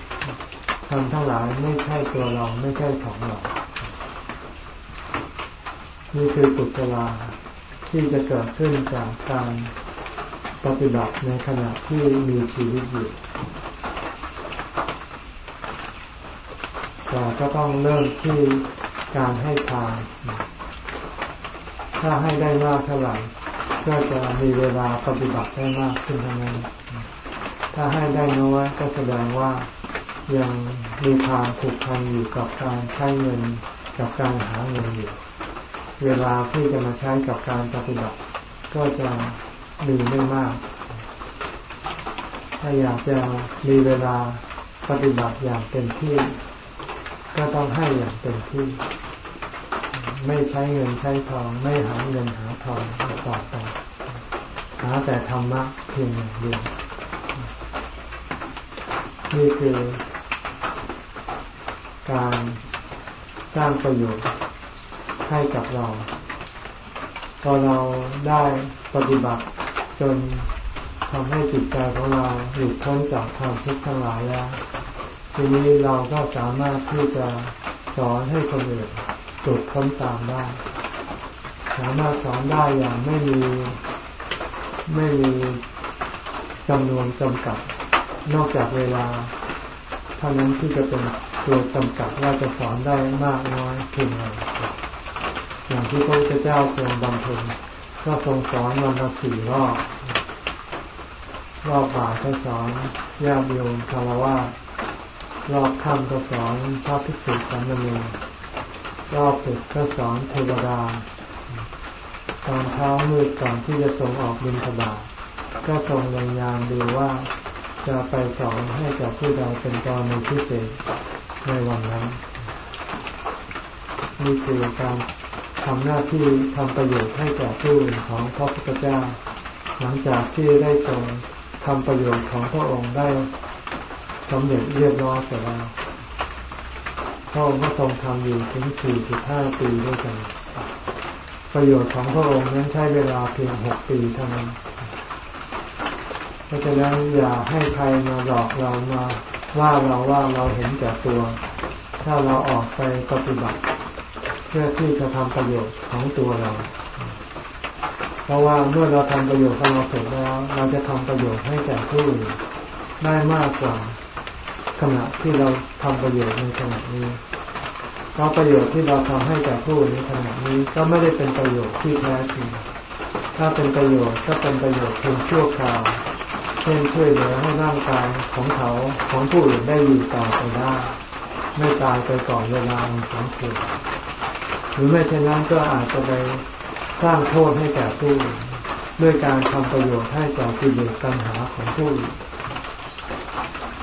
ทำทั้งหลายไม่ใช่ตัวเราไม่ใช่ของเรา นี่คือกุศลาที่จะเกิดขึ้นจากการปฏิบัติในขณะที่มีชีวิตอยู่แต่ก็ต้องเริ่มที่การให้ทาน ถ้าให้ได้มากเท่าไหร่ ก็จะมีเวลาปฏิบัติได้มากขึ้นเท่านั้น ถ้าให้ได้น้อยก็แสดงว่า ยังมีความผูกพันอยู่กับการใช้เงินกับการหาเงินอยู่ เวลาที่จะมาใช้กับการปฏิบัติ ก็จะมีไม่มากถ้าถ้าอยากจะมีเวลาปฏิบัติอย่างเต็มที่ ก็ต้องให้อย่างเต็มที่ ไม่ใช้เงินใช้ทอง ไม่หาเงินหาทองต่อไปหาแต่ธรรมะเพียงอย่างเดียวนี่คือ การสร้างประโยชน์ให้กับเรา พอเราได้ปฏิบัติจนทำให้จิตใจของเราหลุดพ้นจากความทุกข์ทั้งหลายแล้วทีนี้เราก็สามารถที่จะสอนให้คนอื่นหลุดพ้นตามได้สามารถสอนได้อย่างไม่มีไม่มีจำนวนจำกัด นอกจากเวลาเท่านั้นที่จะเป็น ตัวจำกัดว่าจะสอนได้มากน้อยเพียงไรอย่างที่พระพุทธเจ้าทรงบำเพ็ญก็ทรงสอนวันละสี่รอบรอบบ่ายก็สอนญาติโยมคารวะรอบค่ำก็สอนพระภิกษุสามเณรรอบตึกก็สอนเทวดาตอนเช้ามืดก่อนที่จะส่งออกบินทบาก็ทรงรายงานดูว่าจะไปสอนให้กับผู้ใดเป็นกรณีพิเศษ ในวันนั้น นี่คือการทำหน้าที่ทำประโยชน์ให้แก่ผู้อื่นของพระพุทธเจ้า หลังจากที่ได้ทรงทำประโยชน์ของพระองค์ได้สำเร็จเรียบร้อยไปแล้วพระองค์ก็ทรงทำอยู่ถึง 45 ปีด้วยกัน ประโยชน์ของพระองค์นั้นใช้เวลาเพียง 6 ปีเท่านั้นเพราะฉะนั้นอย่าให้ใครมาหลอกเรามา ว่าเราว่าเราเห็นแก่ตัว ถ้าเราออกไปปฏิบัติ เพื่อที่จะทำประโยชน์ของตัวเรา เพราะว่าเมื่อเราทำประโยชน์ของเราเสร็จแล้ว เราจะทำประโยชน์ให้แก่ผู้อื่นได้มากกว่าขณะที่เราทำประโยชน์ในขณะนี้เพราะประโยชน์ที่เราทำให้แก่ผู้อื่นในขณะนี้ก็ไม่ได้เป็นประโยชน์ที่แท้จริงถ้าเป็นประโยชน์ก็เป็นประโยชน์เพียงชั่วคราว ช่นช่วยเหลือให้ร่างกายของเขาของผู้อื่นได้อยู่ต่อไปได้ ไม่ตายไปก่อนเวลาอันสมควรหรือไม่เช่นนั้นก็อาจจะไปสร้างโทษให้แก่ผู้ด้วยการทำประโยชน์ให้แก่กิเลสตัณหาของผู้อื่น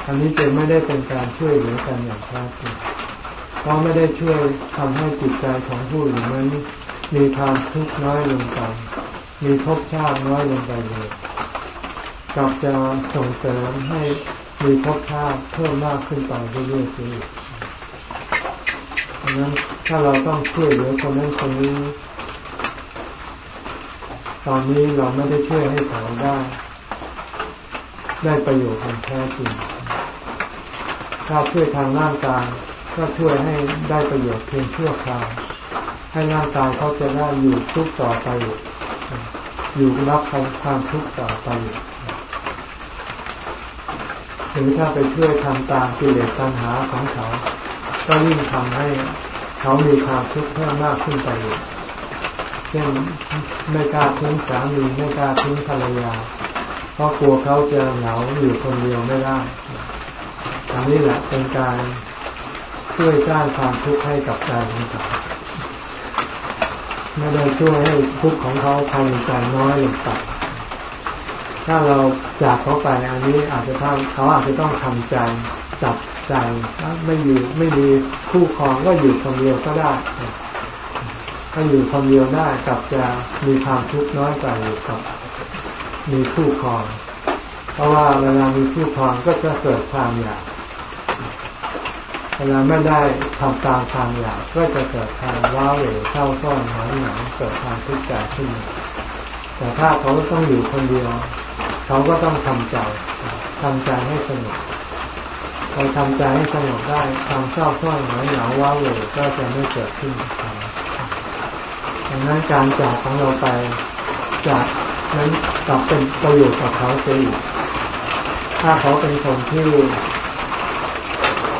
อันนี้จึงไม่ได้เป็นการช่วยเหลือกันอย่างแท้จริงเพราะไม่ได้ช่วยทำให้จิตใจของผู้อื่นนั้นมีความทุกข์น้อยลงไปมีภพชาติน้อยลงไปเลย กลับจะส่งเสริมให้มีภพชาติเพิ่มมากขึ้นไปเรื่อยๆสิดังนั้นถ้าเราต้องช่วยเหลือคนนั้นคนนี้ ตอนนี้เราไม่ได้ช่วยให้เขาได้ ได้ประโยชน์องแท้จริง ถ้าช่วยทางร่างกายก็ช่วยให้ได้ประโยชน์เพียงชั่วคราวให้ร่างกายเขาจะได้อยู่ทุกต่อไป อยู่รับความทุกข์ต่อไป หรือถ้าไปช่วยทำตามกิเลสตัณหาของเขา ก็ยิ่งทำให้เขามีความทุกข์เพิ่มมากขึ้นไปอีกเช่นไม่กล้าทิ้งสามีไม่กล้าทิ้งภรรยา เพราะกลัวเขาจะเหงาอยู่คนเดียวไม่ได้อันนี้แหละเป็นการช่วยสร้างความทุกข์ให้กับใจของเขาไม่ได้ช่วยให้ทุกข์ของเขาภายในใจน้อยลงไป ถ้าเราจากเขาไปอันนี้อาจจะทำเขาอาจจะต้องทำใจจับใจไม่อยู่ไม่มีคู่ครองก็อยู่คนเดียวก็ได้ถ้าอยู่คนเดียวได้กับจะมีความทุกข์น้อยกว่าอยู่กับ มีคู่ครอง เพราะว่าเวลามีคู่ครองก็จะเกิดความอยากเวลาไม่ได้ทำตามความอยากก็จะเกิดความว้าเหวเศร้าซ้อนหายหนังเกิดความทุกข์ใจขึ้นมา แต่ถ้าเขาต้องอยู่คนเดียว เขาก็ต้องทำใจทำใจให้สงบพอทำใจให้สงบได้ความเศร้าซ้อนหายหนังว้าเหวก็จะไม่เกิดขึ้นดังนั้นการจากของเราไปจากนั้นกลับเป็นประโยชน์กับเขาเสียอีกถ้าเขาเป็นคนที่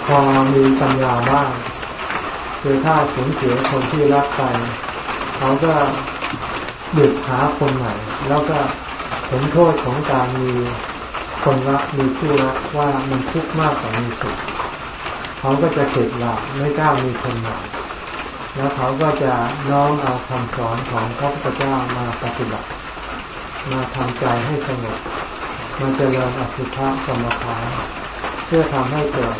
พอมีปัญญาบ้างคือถ้าสูญเสียคนที่รักไป เขาก็ หยุดหาคนใหม่ แล้วก็เห็นโทษของการมีคนรักมีคู่รักว่ามันทุกข์มากกว่ามีสุขเขาก็จะเข็ดหลาบไม่กล้ามีคนใหม่แล้วเขาก็จะน้อมเอาคำสอนของพระพุทธเจ้ามาปฏิบัติ มาทำใจให้สงบมันจริญอสุภะกรรมฐานเพื่อทำให้เกิด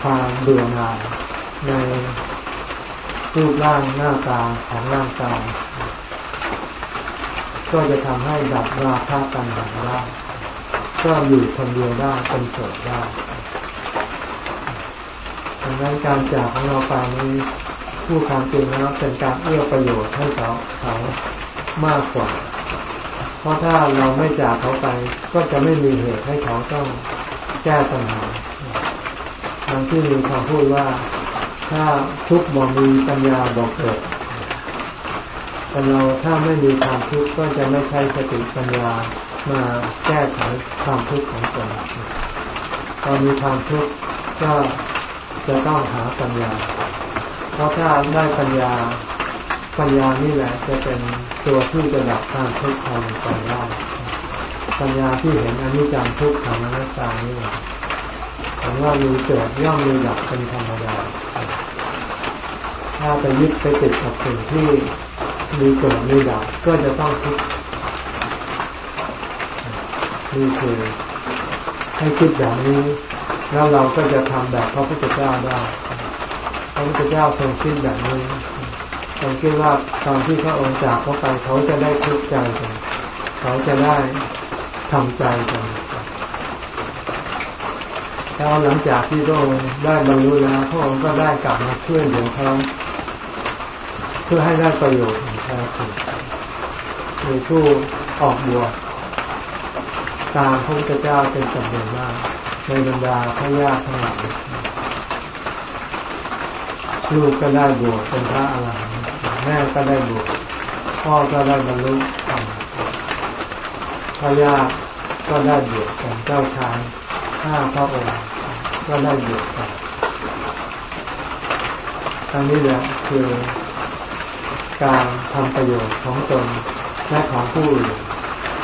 ความเบื่อหน่ายในรูปร่างหน้าตาของร่างกาย ก็จะทำให้ดับราคะตัณหาได้ก็อยู่คนเดียวได้เป็นโสดได้ดังนั้นการจากของเราไปนี้ผู้ความจริงแล้วเป็นการเอื้อประโยชน์ให้เขาเขามากกว่า เพราะถ้าเราไม่จากเขาไป ก็จะไม่มีเหตุให้เขาต้องแก้ปัญหาทางที่มีคำพูดว่า ถ้าทุกบ่มีปัญญาบอกเกิด เราถ้าไม่มีความทุกข์ก็จะไม่ใช้สติปัญญามาแก้ไขความทุกข์ของตนตอมีความทุกข์ก็จะต้องหาปัญญา เพราะถ้าได้ปัญญา ปัญญานี่แหละจะเป็นตัวที่จะดับความทุกข์ภายในได้ปัญญาที่เห็นอนิจจังทุกขังอนัตตานี่แหละผมว่ามีเกิดย่อมมีดับเป็นธรรมดาถ้าไปยึดไปติดกับสิ่งที่ มีเกิดมีดับก็จะต้องทุกข์นี่คือให้คิดอย่างนี้ แล้วเราก็จะทำแบบพระพุทธเจ้าได้พระพุทธเจ้าทรงคิดแบบนี้ทรงคิดว่าตอนที่พระองค์จากเขาไปเขาจะได้ทุกข์ใจกันเขาจะได้ทำใจกันแล้วหลังจากที่พระองค์ได้บรรลุแล้วพระองค์ก็ได้กลับมาช่วยเหลือเขาเพื่อให้ได้ประโยชน์ ของแท้จริงมีผู้ออกบวชตามพระพุทธเจ้าเป็นจำนวนมากในบรรดาพระญาติทั้งหลายลูกก็ได้บวชเป็นพระอรหันต์แม่ก็ได้บวชพ่อก็ได้บรรลุธรรมพระญาติก็ได้บวชเป็นเจ้าชายห้าพระองค์ก็ได้บวชกันอันนี้แหละคือ การทำประโยชน์ของตนและของผู้อื่น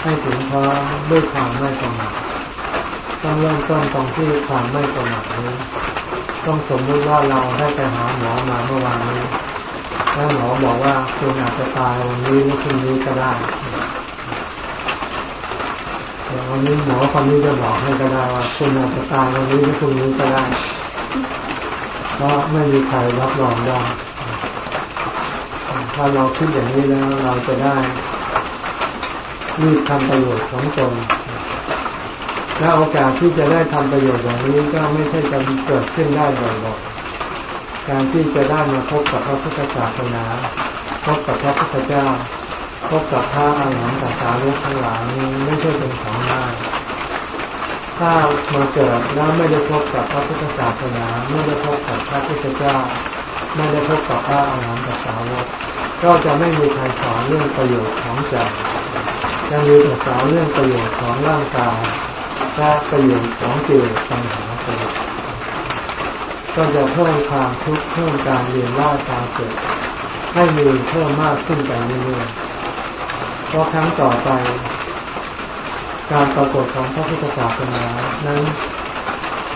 ให้ถึงพร้อมด้วยความไม่ประมาทต้องเริ่มต้นตรงที่ความไม่ประมาทนี้ต้องสมมติว่าเราได้ไปหาหมอมาเมื่อวานนี้แล้วหมอบอกว่าคุณอาจจะตายวันนี้หรือพรุ่งนี้ก็ได้แต่วันนี้หมอคนนี้จะบอกให้ก็ได้ว่าคุณอาจจะตายวันนี้หรือพรุ่งนี้ก็ได้ เพราะไม่มีใครรับรองได้ ถ้าเราคิดอย่างนี้แล้วเราจะได้รีบทำประโยชน์ของตนและโอกาสที่จะได้ทำประโยชน์อย่างนี้ก็ไม่ใช่จะเกิดขึ้นได้บ่อยๆการที่จะได้มาพบกับพระพุทธศาสนาพบกับพระพุทธเจ้าพบกับพระอาหารหันตสาวกทั้งหลายนี้ไม่ใช่เป็นของง่ายถ้ามาเกิดแล้วไม่ได้พบกับพระพุทธศาสนาไม่ได้พบกับพระพุทธเจ้า ไม่ได้พบกับพระอาหารหันตสาวกก็จะไม่มีใครสอนเรื่องประโยชน์ของใจจะมีแต่สอนเรื่องประโยชน์ของร่างกายและประโยชน์ของจิตปัญหาไปก็จะเพิ่มความทุกข์เพิ่มการเรียนรู้การเกิดให้มีเพิ่มมากขึ้นไปเรื่อยๆเพราะครั้งต่อไป การปรากฏของพระพุทธศาสนานั้น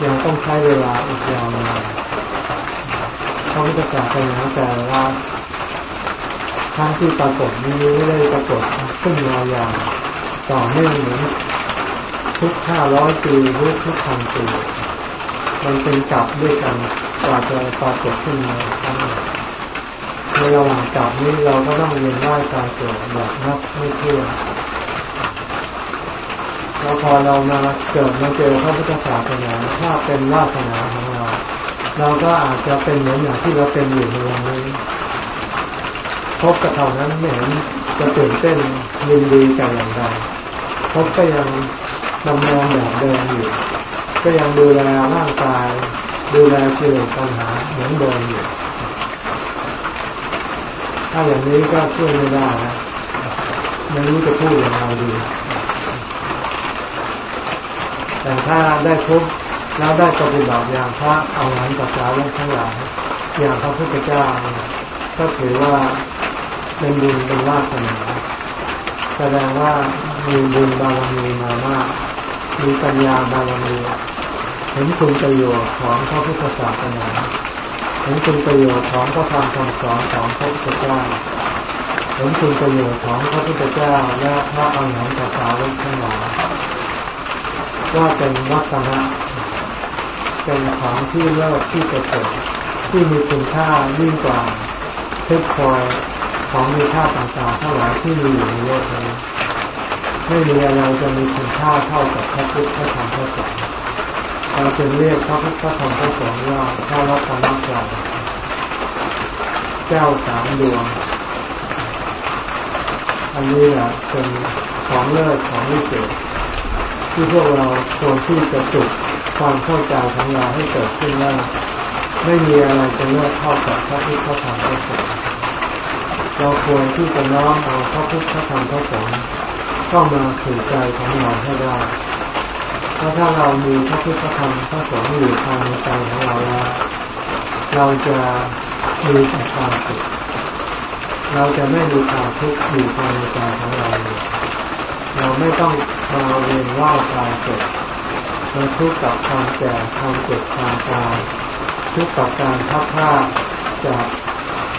ยังต้องใช้เวลาอีกยาวนาน ระพุทธศาสนาแต่ละครั้งที่ปรากฏนี้ไม่ได้ปรากฏขึ้นมาอย่าวต่อเนื่องเหมือนทุกห้าร้อยปีหรือทุกพันปีมันเป็นกลับด้วยกันกว่าจะปรากฏขึ้นมาในระหว่างกลับนี้เราก็ต้องเรียนว่าการเกิดแบบนับไม่เที่ยงแล้วพอเรามาเกิดมาเจอพระพุทธศาสนาถ้าเป็นวาสนาของเรา เราก็อาจจะเป็นเหมือนอย่างที่เราเป็นอยู่ในวันนี้พบกับเท่านั้นไม่เห็นจะตื่นเต้นยินดีกันอย่างไรพบก็ยังดำเนินแบบเดิมอยู่ ก็ยังดูแลร่างกาย ดูแลกิเลสปัญหาเหมือนเดิมอยู่ ถ้าอย่างนี้ก็ช่วยไม่ได้นะไม่รู้จะพูดอย่างไรดี แต่ถ้าได้พบ แล้วได้ปฏิบัติอย่างพระเอางานกับสาวกทั้งหลายอย่างพระพุทธเจ้า ก็ถือว่าเป็นบุญเป็นวาสนาแสดงว่ามีบุญบารมีมามาก มีปัญญาบารมีเห็นคุณประโยชน์ของพระพุทธศาสนาเห็นคุณประโยชน์ของพระธรรมคำสอนของพระพุทธเจ้าเห็นคุณประโยชน์ของพระพุทธเจ้าและพระอรหันตสาวกทั้งหลายว่าเป็นวัฒนะ เป็นของที่เลิศที่ประเสริฐที่มีคุณค่ายิ่งกว่าเพชรพลอยของมีค่าต่างๆทั้งหลายที่มีอยู่ในโลกนี้ไม่มีอะไรจะมีคุณค่าเท่ากับพระพุทธพระธรรมพระสงฆ์เราจึงเรียกพระพุทธพระธรรมพระสงฆ์ว่าพระรัตนตรัยเจ้าสามดวง อันนี้เป็นของเลิศของวิเศษที่พวกเราควรที่จะจุด ความเข้าใจของเราให้เกิดขึ้นว่าไม่มีอะไรจะเลิศเท่ากับพระพุทธพระธรรมพระสงฆ์เราควรที่จะน้อมเอาพระพุทธพระธรรมพระสงฆ์เข้ามาสู่ใจของเราให้ได้เพราะถ้าเรามีพระพุทธธรรมพระสงฆ์อยู่ภายในใจของเราแล้วเราจะมีแต่ความสุขเราจะไม่มีความทุกข์อยู่ภายในใจของเราเลยเราไม่ต้องมาเรียนว่าการเกิด เราทุกข์กับความแก่ความเจ็บความตายทุกข์กับการทับผ้าจาก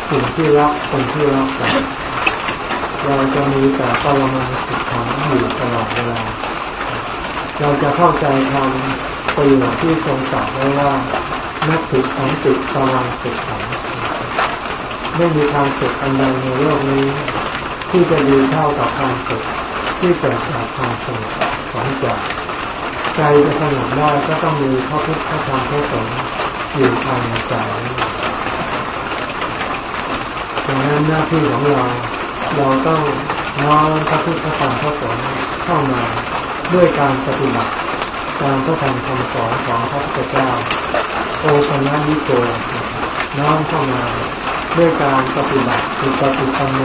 สิ่งที่รักคนที่รักกันเราจะมีแต่ปรมาสิทธังอยู่ตลอดเวลาเราจะเข้าใจคำประโยชน์ที่ทรงตรัสไว้ว่านักติสันติปรังสุขขังไม่มีความสุขอันใดในโลกนี้ ที่จะดีเท่ากับความสุขที่เกิดจากความสงบของใจ ใจจะสงบได้ก็ต้องมีพระพุทธพระธรรมพระสงฆ์อยู่ภายในใจดังนั้นหน้าที่ของเราเราต้องน้อมพระพุทธธรรมพระสงฆ์เข้ามาด้วยการปฏิบัติตามพระธรรมคำสอนของพระพุทธเจ้าโอชนะนิโกน้อมเข้ามาด้วยการปฏิบัติสุปฏิปันโน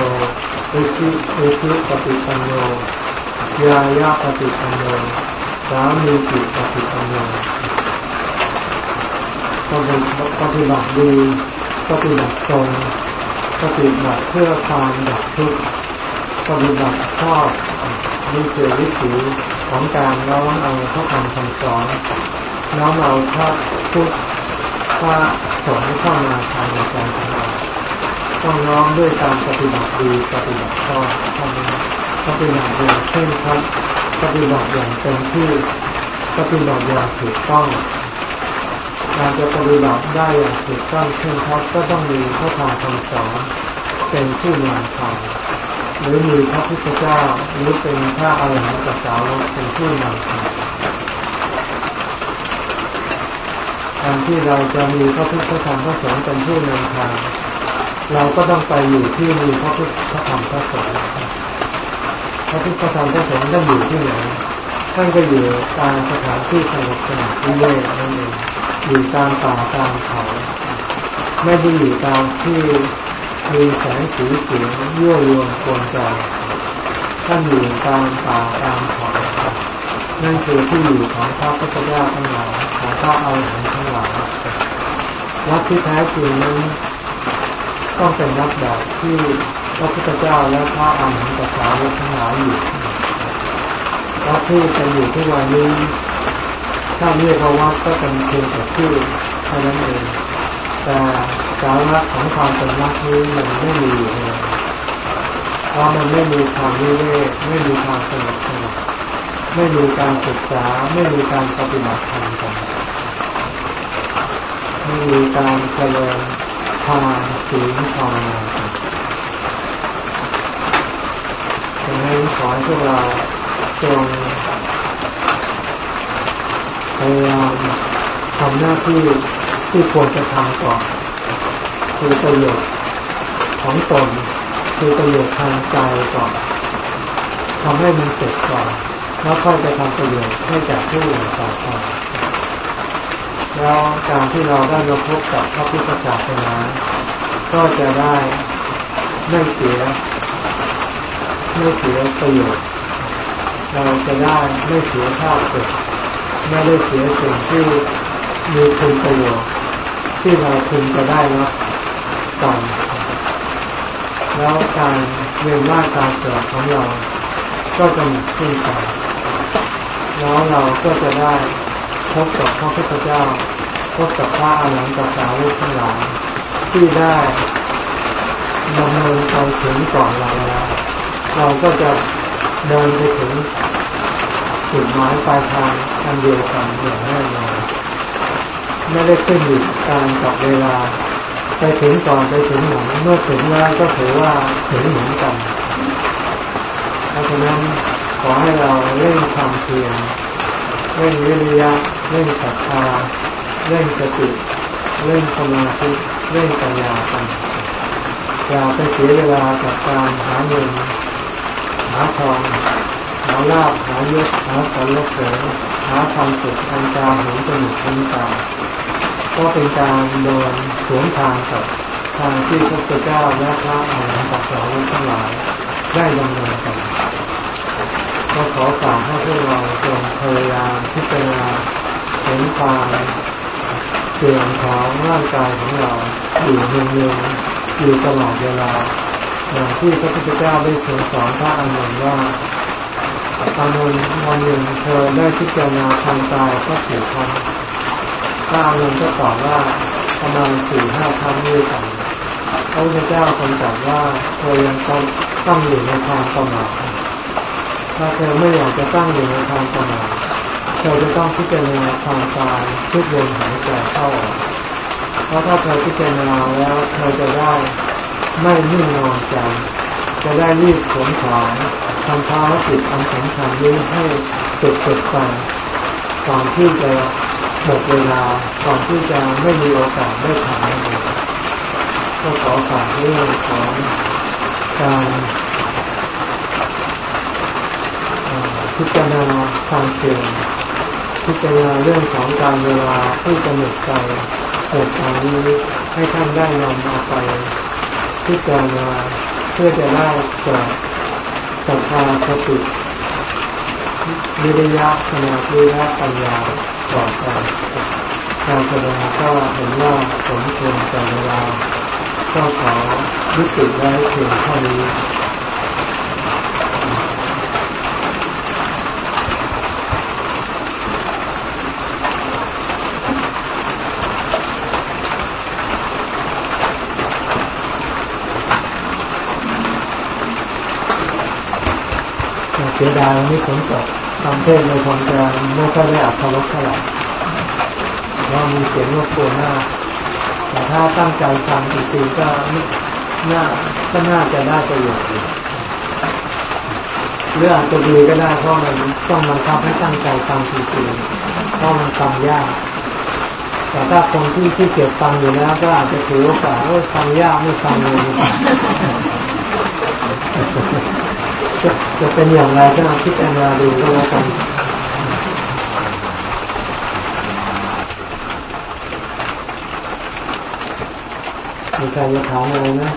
เอชิเอชิปฏิปันโนยายาปฏิปันโน สามีจิตปฏิปันโนปฏิบัติดีปฏิบัติตรงปฏิบัติเพื่อความดับทุกข์ปฏิบัติชอบนี่คือวิถีของการน้อมเอาพระธรรมคำสอนน้อมเอาพระพุทธพระสงฆ์เข้ามาภายในใจของเราต้องน้อมด้วยการปฏิบัติดีปฏิบัติชอบทำปฏิบัติอย่างเช่นครับ ปฏิบัติอย่างเต็มที่ปฏิบัติอย่างถูกต้องการจะปฏิบัติได้อย่างถูกต้องเช่นครับก็ต้องมีพระธรรมคำสอนเป็นผู้นำทางหรือมีพระพุทธเจ้าหรือเป็นพระอรหันตสาวกเป็นผู้นำทางการที่เราจะมีพระพุทธธรรมพระสงฆ์เป็นผู้นำทาง เราก็ต้องไปอยู่ที่มีพระพุทธธรรมพระสงฆ์ พระพุทธธรรมพระสงฆ์ต้องอยู่ที่ไหนท่านก็อยู่ตามสถานที่สงบสงัดที่เล่นั่นเองอยู่ตามป่าตามเขา ไม่ได้อยู่ตามที่มีแสงสีเสียงยั่วยวนควรใจท่านอยู่ตามป่าตามเขานั่นคือที่อยู่ของพระพุทธเจ้าทั้งหลายของพระอาหารหันต์ทั้งหลายวัดที่แท้จริงนั้นต้องเป็นวัดแบบที่ ระพุทธเจ้าและพระอรหันตสาวกทั้งหลายอยู่วัดที่เป็นอยู่ทุกวันนี้ถ้าเรียกว่าวัดก็เป็นเพียงแต่ชื่อเท่านั้นเองแต่สาระของความเป็นวัดนี้มันไม่มีอยู่เลยเพราะมันไม่มีความวิเวกไม่มีความสงบสงบไม่มีการศึกษาไม่มีการปฏิบัติธรรมกันไม่มีการเจริญทานศีลภาวนากัน ดังนั้นขอให้พวกเราจงพยายามทำหน้าที่ที่ควรจะทำก่อนคือประโยชน์ของตนคือประโยชน์ทางใจก่อนทำให้มันเสร็จก่อนแล้วค่อยไปทำประโยชน์ให้แก่ผู้อื่นต่อไปแล้วการที่เราได้มาพบกับพระพุทธศาสนา ก็จะได้ไม่เสีย ไม่เสียประโยชน์ เราจะได้ไม่เสียภาพเกิดไม่ได้เสียสิ่งที่มีคุณประโยชน์ที่เราพึงจะได้รับก่อแล้วการเรียนว่าการเกิดของเรา ก็จะหมดสิ้นไปแล้วเราก็จะได้พบกับพระพุทธเจ้าพบกับพระอรหันตสาวกทั้งหลายที่ได้ดำเนินไปถึงก่อนเราแล้ว เราก็จะเดินไปถึงจุดหมายปลายทางอันเดียวกันอย่างแน่นอนไม่ได้ขึ้นอยู่การกับเวลา ไปถึงก่อนไปถึงหลังเมื่อถึงแล้วก็ถือว่าถึงเหมือนกัน เพราะฉะนั้นขอให้เราเร่งความเพียรเร่งวิริยะเร่งศรัทธาเร่งสติเร่งสมาธิเร่งปัญญากันอย่าไปเสียเวลากับการหาเงิน หาทองหาลาบหายศหาสรรเสริญหาความสุขทางตาหูจมูกลิ้นกาก็เป็นการโดนสวนทางกับทางที่พระพุทธเจ้าและพระอรหันตสาวกทั้งหลายได้ดำเนินกันก็ขอฝากให้พวกเราจงพยายามพิจารณาเห็นความเสื่อมของร่างกายของเราอยู่เนืองๆอยู่ตลอดเวลา อย่างที่พระพุทธเจ้าได้ทรงสอนพระอานนท์ว่าอานนท์วันหนึ่งเธอได้พิจารณาทางกายก็กี่ครั้งพระอานนท์ก็ตอบว่าประมาณสี่ห้าครั้งด้วยกันพระพุทธเจ้าทรงตรัสว่าเธอยังต้องตั้งอยู่ในทางประมาทถ้าเธอไม่อยากจะตั้งอยู่ในทางประมาทเธอจะต้องพิจารณาทางกายทุกลมหายใจเข้าออกเพราะถ้าเธอพิจารณาแล้วเธอจะได้ ไม่นิ่งนอนใจ จะได้รีบขนขวายทำภารกิจอันสำคัญนี้ให้เสร็จเสร็จไปก่อนที่จะหมดเวลาก่อนที่จะไม่มีโอกาสได้ทำอะไรก็ขอฝากเรื่องของการพิจารณาความเสื่อมพิจารณาเรื่องของการเวลาที่จะหมดไปหมดตอนนี้ให้ท่านได้นำเอาไป พิจารณาเพื่อจะได้เกิดศรัทธาสติวิริยะสมาธิและปัญญาต่อไปการแสดงก็เห็นว่าสมควรแต่เวลาก็ขอยุติไว้เพียงเท่านี้ สียดายวันนี้ฝนตกตอนเทศเลยคงจะไม่ค่อยได้อัดพลบเท่าไหร่เพราะมีเสียงรบกวนมากแต่ถ้าตั้งใจฟังจริงๆก็น่าก็น่าจะได้ประโยชน์เรื่องอาจจะดีก็ได้เพราะมันต้องบังคับให้ตั้งใจฟังจริงๆเพราะมันฟังยากแต่ถ้าคนที่ที่เกียจฟังอยู่แล้วก็อาจจะถือโอกาสว่าฟังยากไม่ฟังเลย จะเป็นอย่างไรก็เอาพิจารณาดูก็แล้วกันมีใครจะถามอะไรนะ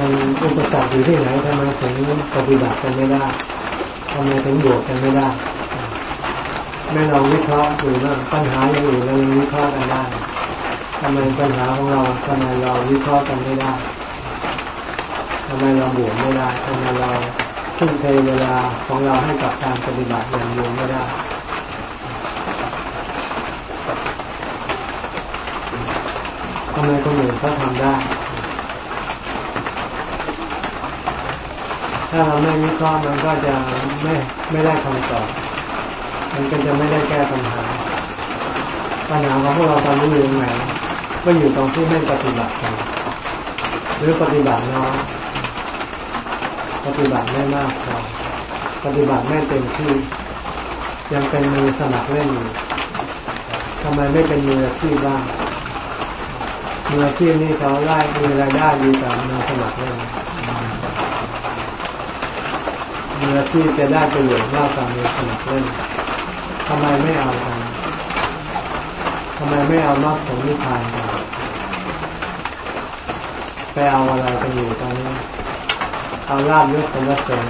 มันอุปสรรคอยู่ที่ไหนทำไมถึงปฏิบัติ กันไม่ได้ทำไมถึงบวกกันไม่ได้ ไม่เราวิเคราะห์ดูว่าปัญหาอย่างอื่นเรายังวิเคราะห์กันได้ทำไมปัญหาของเราทำไมเราวิเคราะห์กันไม่ได้ทำไมเราบวกไม่ได้ทำไมเราทุ่มเทเวลาของเราให้กับการปฏิบัติอย่างเดียวไม่ได้ทำไมคนอื่นเขาทำได้ ถ้าเราไม่วิเคราะห์มันก็จะไม่ไม่ได้คำตอบ มันก็จะไม่ได้แก้ปัญหา ปัญหาของพวกเราตอนนี้อยู่ตรงไหนก็อยู่ตรงที่ไม่ปฏิบัติกันหรือปฏิบัติน้อยปฏิบัติไม่มากพอปฏิบัติไม่เต็มที่ ยังเป็นมือสมัครเล่นอยู่ทำไมไม่เป็นมืออาชีพบ้างมืออาชีพนี่เขาไล่มีรายได้ดีกว่ามือสมัครเล่น มืออาชีพจะได้ประโยชน์มากกว่ามือสมัครเล่นทำไมไม่เอากันทำไมไม่เอามากผลนิพพานกันไปเอาอะไรกันอยู่ตอนนี้เอาลาบยศสรรเสริญ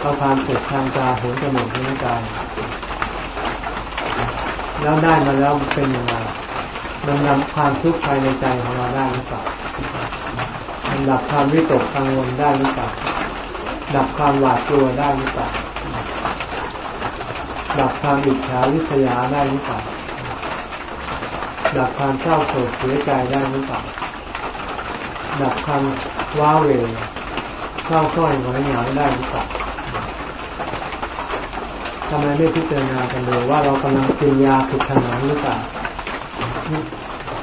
เอาความสุขทางตาหูจมูกนิ้วกายแล้วได้มาแล้วเป็นยังไงมันนำความทุกข์ภายในใจของเราได้หรือเปล่ามันดับความวิตกกังวลได้หรือเปล่า ดับความหวาดกลัวได้หรือเปล่าดับความอิจฉาริษยาได้หรือเปล่าดับความเศร้าโศกเสียใจได้หรือเปล่าดับความว้าเหวเศร้าส้อยหงอยเหงาได้หรือเปล่าทำไมไม่พิจารณากันเลยว่าเรากำลังกินยาผิดขนาดหรือเปล่า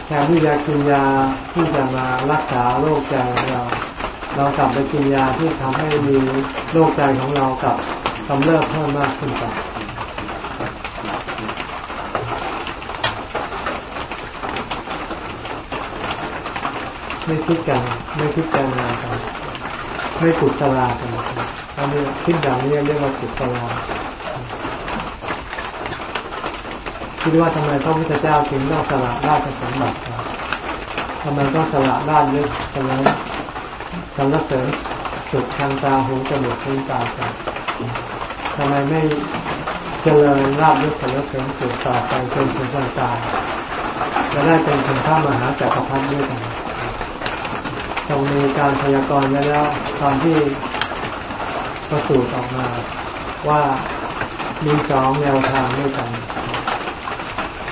แทนที่จะกินยาที่จะมารักษาโรคใจของเรา เรากลับไปกินยาที่ทำให้มีโรคใจของเรากับกำเริบเพิ่มมากขึ้นไปไม่คิดกัน ไม่คิดจารณากันไม่กุศลากันอันนี้คิดอย่างนี้เรียกว่ากุศลาคิดว่าทำไมพระพุทธเจ้าถึงต้องสละราชสมบัติทำไมต้องสละราชยศสละ สรรเสริญสุดทางตาหูจมูกลิ้นกายกันทำไมไม่เจริญราบยศสรรเสริญสุดต่อไปจนถึงวันตายจะได้เป็นถึงพระมหาจักรพรรดิด้วยกันตรงมีการพยากรณ์ไว้แล้วตอนที่ประสูติออกมาว่ามีสองแนวทางด้วยกัน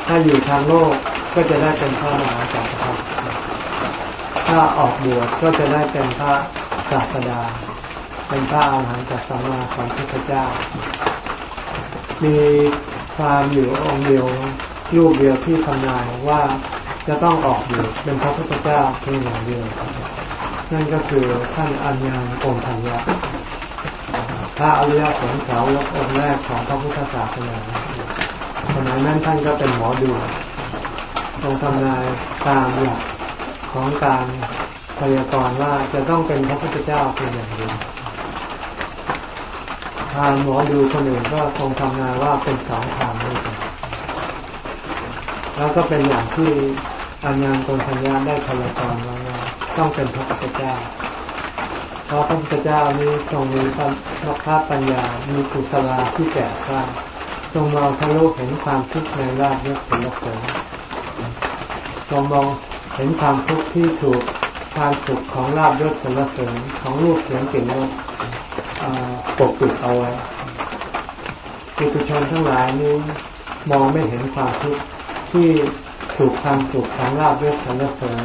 ถ้าอยู่ทางโลกก็จะได้เป็นพระมหาจักรพรรดิ ถ้าออกบวชก็จะได้เป็นพระศาสดา เป็นพระอาหารหันต์จากสัมมาสัมพุทธเจ้า มีความอยู่องค์เดียวรูปเดียวที่ทำนายว่าจะต้องออกบวชเป็นพระพุทธเจ้าเพียงอย่างเดียวนั่นก็คือท่านอัญญาโองทัญญาพระอริยสงสาวกองค์แรกของพระพุทธศาสนาสมัยนั้นท่านก็เป็นหมอดูทรงทำนายตามหลัก ของการพยากรณ์ว่าจะต้องเป็นพระพุทธเจ้าเพียงอย่างเดียวทางหมอดูคนอื่นก็ทรงทำนายว่าเป็นสองทางด้วยกันแล้วก็เป็นอย่างที่อัญญาโกนทัญญาได้พยากรณ์ว่าต้องเป็นพระพุทธเจ้า เพราะพระพุทธเจ้านี้ทรงมีพระพปัญญา มีกุศลาที่แก่กล้าทรงมองทะลุเห็นความทุกข์ในราบยศสรรเสริญทรงมอง เห็นความทุกข์ที่ถูกความสุขของลาบยศสรรเสริญของรูปเสียงกลิ่นรสปกปิดเอาไว้ปุถุชนทั้งหลายนี้มองไม่เห็นความทุกข์ที่ถูกความสุขของลาบยศสรรเสริญ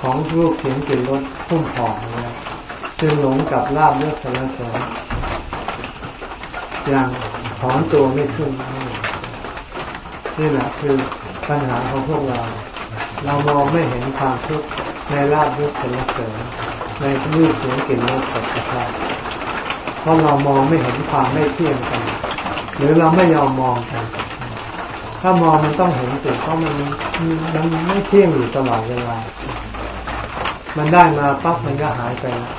ของรูปเสียงกลิ่นรสพุ่มผ่องนะจึงหลงกับลาบเลือดสารเสริญอย่างถอนตัวไม่ขึ้นนี่แหละคือปัญหาของพวกเรา เรามองไม่เห็นความทุกข์ในลาบเลือดสารเสริญในรูปเสียงกลิ่นรสสัมผัสเพราะเรามองไม่เห็นความไม่เที่ยงกัน หรือเราไม่ยอมมองกัน ถ้ามองมันต้องเห็นสิเพราะมันมันไม่เที่ยงอยู่ตลอดเวลา มันได้มาปั๊บมันก็หายไปแล้ว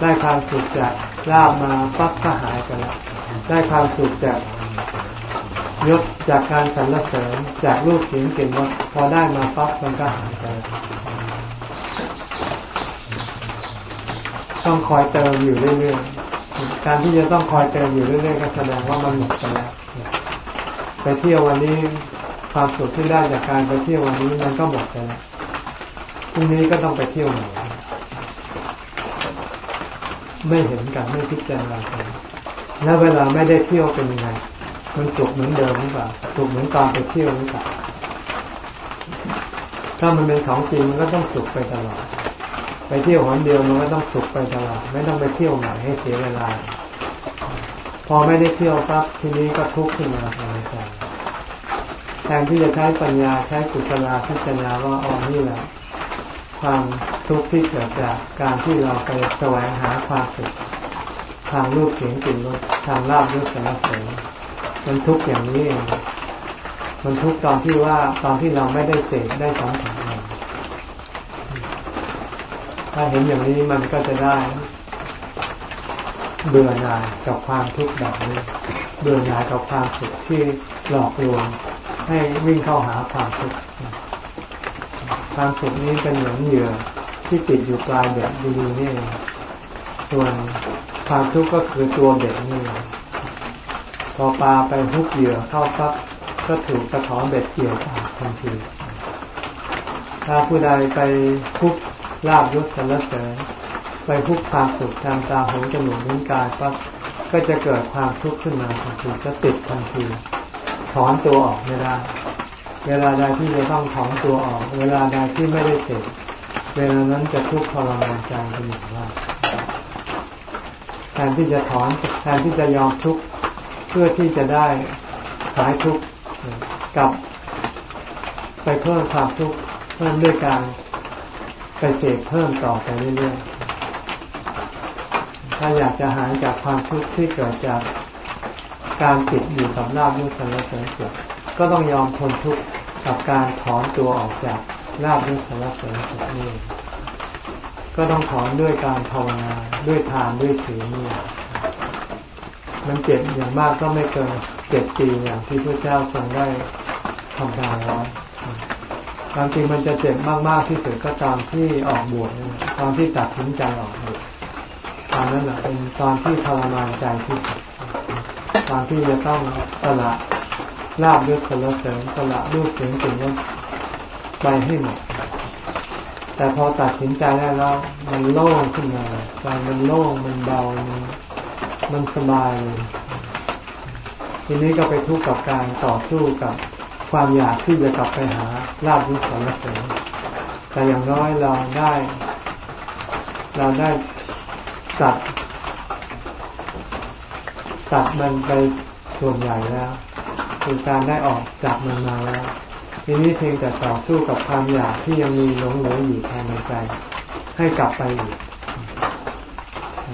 ได้ความสุขจากลาบมาปั๊บก็หายไปแล้วได้ความสุขจาก ยกจากการสรรเสริญจากรูปเสียงกลิ่นรสพอได้มาปั๊บมันก็หายไปต้องคอยเติมอยู่เรื่อยๆ การที่จะต้องคอยเติมอยู่เรื่อยๆก็แสดงว่ามันหมดไปแล้วไปเที่ยววันนี้ความสุขที่ได้จากการไปเที่ยววันนี้มันก็หมดไปแล้วพรุ่งนี้ก็ต้องไปเที่ยวใหม่ไม่เห็นกันไม่พิจารณากันแล้วเวลาไม่ได้เที่ยวเป็นยังไง มันสุขเหมือนเดิมหรือเปล่าสุขเหมือนตอนไปเที่ยวหรือเปล่าถ้ามันเป็นของจริงมันก็ต้องสุขไปตลอด ไปเที่ยวหนเดียวมันก็ต้องสุขไปตลอด ไม่ต้องไปเที่ยวใหม่ให้เสียเวลา พอไม่ได้เที่ยวปั๊บทีนี้ก็ทุกข์ขึ้นมาในใจแทนที่จะใช้ปัญญาใช้กุศลาพิจารณาว่าอ๋อนี่แหละความทุกข์ที่เกิดจากการที่เราไปแสวงหาความสุขทางรูปเสียงกลิ่นรสทางลาบยศสรรเสริญ มันทุกข์อย่างนี้เองมันทุกข์ตอนที่ว่าตอนที่เราไม่ได้เสพได้สัมผัสมันถ้าเห็นอย่างนี้มันก็จะได้ เบื่อหน่ายกับความทุกข์แบบนี้ เบื่อหน่ายกับความสุขที่หลอกลวง ให้วิ่งเข้าหาความทุกข์ความสุขนี้เป็นเหมือนเหยื่อที่ติดอยู่ปลายเบ็ดดีๆนี่ส่วนความทุกข์ก็คือตัวเบ็ดนี่ พอปลาไปฮุกเหยื่อเข้าปั๊บก็ถูกกระถอนเบ็ดเกี่ยวทันทีถ้าผู้ใดไปฮุกลาบยศสรรเสริญไปพุกความสุขทางตาหูจมูกนิ้วกายปั๊บก็จะเกิดความทุกข์ขึ้นมาทันทีจะติดทันทีถอนตัวออกไม่ได้เวลาใดที่จะต้องถอนตัวออก เวลาใดที่ไม่ได้เสร็จเวลานั้นจะทุกข์ทรมานใจเป็นอย่างมากแทนที่จะถอนแทนที่จะยอมทุกข์ พื่อที่จะได้หายทุกข์กับ ไปเพิ่มความทุกข์เพิ่มด้วยการไปเสพเพิ่มต่อไปเรื่อยๆถ้าอยากจะหายจากความทุกข์ที่เกิดจากการติดอยู่กับลาบยศสรรเสริญสุขก็ต้องยอมทนทุกข์กับการถอนตัวออกจากลาบยศสรรเสริญสุขนี่ก็ต้องถอนด้วยการภาวนาด้วยทานด้วยศีลนี่ มันเจ็บอย่างมากก็ไม่เกินเจ็ดปีอย่างที่พระเจ้าทรงได้ทำทานไว้ความจริงมันจะเจ็บมากๆที่สุดก็ตอนที่ออกบวชตอนที่ตัดสินใจออกบวชตอนนั้นแหละเป็นตอนที่ทรมานใจที่สุดตอนที่จะต้องสละลาบยศสรรเสริญสละรูปเสียงกลิ่นรสไปให้หมดแต่พอตัดสินใจได้แล้วมันโล่งขึ้นมาใจมันโล่งมันเบามัน มันสบายเลยทีนี้ก็ไปทุกข์กับการต่อสู้กับความอยากที่จะกลับไปหาลาบยศสรรเสริญแต่อย่างน้อยเราได้ เราได้ตัด ตัดมันไปส่วนใหญ่แล้วคือการได้ออกจากมันมาแล้วทีนี้เพียงแต่ต่อสู้กับความอยากที่ยังมีหลงเหลืออยู่ภายในใจ ให้กลับไปอีก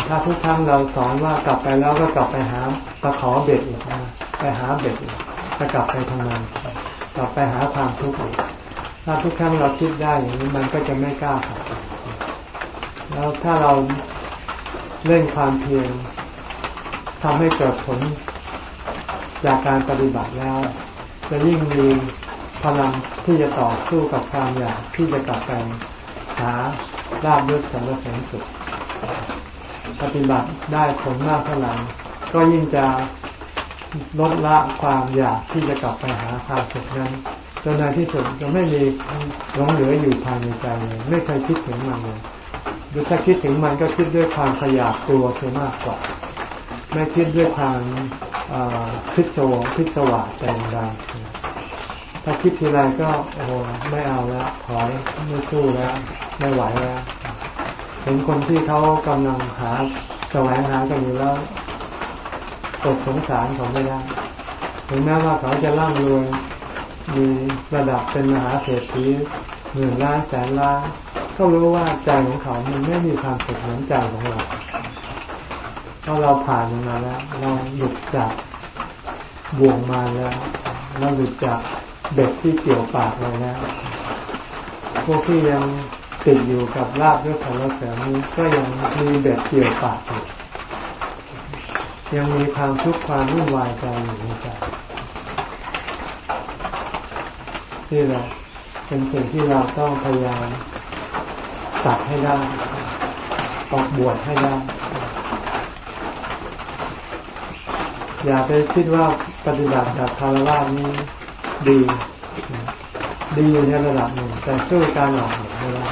ถ้าทุกครั้งเราสอนว่ากลับไปแล้วก็กลับไปหาตะขอเบ็ดอีกนะไปหาเบ็ดอีกจะกลับไปทำงานกลับไปหาความทุกข์อีกถ้าทุกครั้งเราคิดได้อย่างนี้มันก็จะไม่กล้าขับแล้วถ้าเราเล่นความเพียรทำให้เกิดผลจากการปฏิบัติแล้ว จะยิ่งมีพลังที่จะต่อสู้กับความอยากที่จะกลับไปหาลาบยศสรรเสริญสุข ปฏิบัติได้ผลมากเท่าไหร่ก็ยิ่งจะลดละความอยากที่จะกลับไปหาความสุขนั้นจนในที่สุดจะไม่มีหลงเหลืออยู่ภายในใจเลยไม่เคยคิดถึงมันเลยหรือถ้าคิดถึงมันก็คิดด้วยความขยาดตัวเสียมากกว่า ไม่คิดด้วยความคิดสวงคิดสว่างแต่อย่างใดถ้าคิดทีไรก็โอ้ไม่เอาแล้วถอยไม่สู้แล้วไม่ไหวแล้ว เห็นคนที่เขากำลังหาแสวงหากันอยู่แล้วตกสงสารเขาไม่ได้ถึงแม้ว่าเขาจะร่ำรวยมีระดับเป็นมหาเศรษฐีหมื่นล้านแสนล้านก็รู้ว่าใจของเขามันไม่มีความสุขเหมือนใจของเราเพราะเราผ่านมาแล้ว เราหยุดจากบ่วงมาแล้วเราหยุดจากเบ็ดที่เกี่ยวปากเราแล้วพวกที่ยัง ติดอยู่กับลาบยศสารเสริมนี้ก็ยังมีเบ็ดเกี่ยวปากอยู่ยังมีความทุกข์ความวุ่นวายใจอยู่ในใจนี่แหละเป็นสิ่งที่เราต้องพยายามตัดให้ได้ออกบวชให้ได้ อย่าไปคิดว่าปฏิบัติแบบคารวะนี้ดี ดีอยู่ในระดับหนึ่งแต่สู้การออก บวชไม่ได้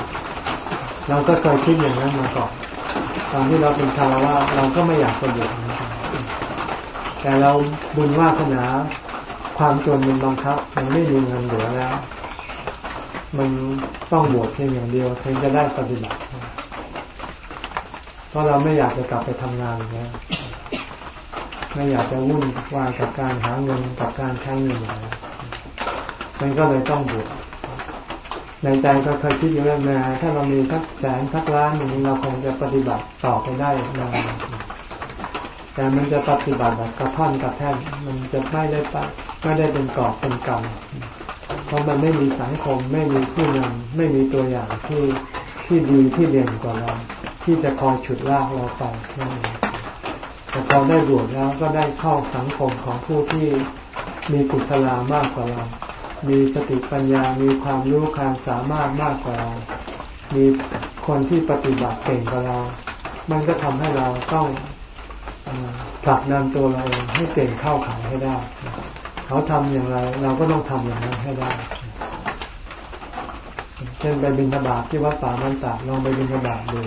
เราก็เคยคิดอย่างนั้นมาก่อนตอนที่เราเป็นคารวะเราก็ไม่อยากจะบวชแต่เราบุญวาสนา ความจนมันบังคับ มันไม่มีเงินเหลือแล้ว มันต้องบวชเพียงอย่างเดียวถึงจะได้ปฏิบัติเพราะเราไม่อยากจะกลับไปทำงานแล้วไม่อยากจะวุ่นวายกับการหาเงินกับการใช้เงินแล้วมันก็เลยต้องบวช ในใจก็เคยคิดอยู่แล้วแม่ถ้าเรามีสักแสนสักล้านหนึ่งเราคงจะปฏิบัติต่อไปได้นานแต่มันจะปฏิบัติแบบกระท่อนกระแท่นมันจะไม่ได้ปไม่ได้เป็นกอบเป็นกรรมเพราะมันไม่มีสังคม ไม่มีผู้นำไม่มีตัวอย่างที่ที่ดีที่เด่นกว่าเรา ที่จะคอยฉุดลากเราไปนั่นเองแต่พอได้บวชแล้วก็ได้เข้าสังคมของผู้ที่มีกุศลามากกว่าเรา มีสติปัญญา มีความรู้ความสามารถมากกว่าเรา มีคนที่ปฏิบัติเก่งกว่าเรา มันก็ทำให้เราต้องผลักดันตัวเราเองให้เก่งเข้าขายให้ได้ เขาทำอย่างไร เราก็ต้องทำอย่างนั้นให้ได้ เช่นไปบินทบาทที่วัดป่ามันตาลองไปบินทบาทดู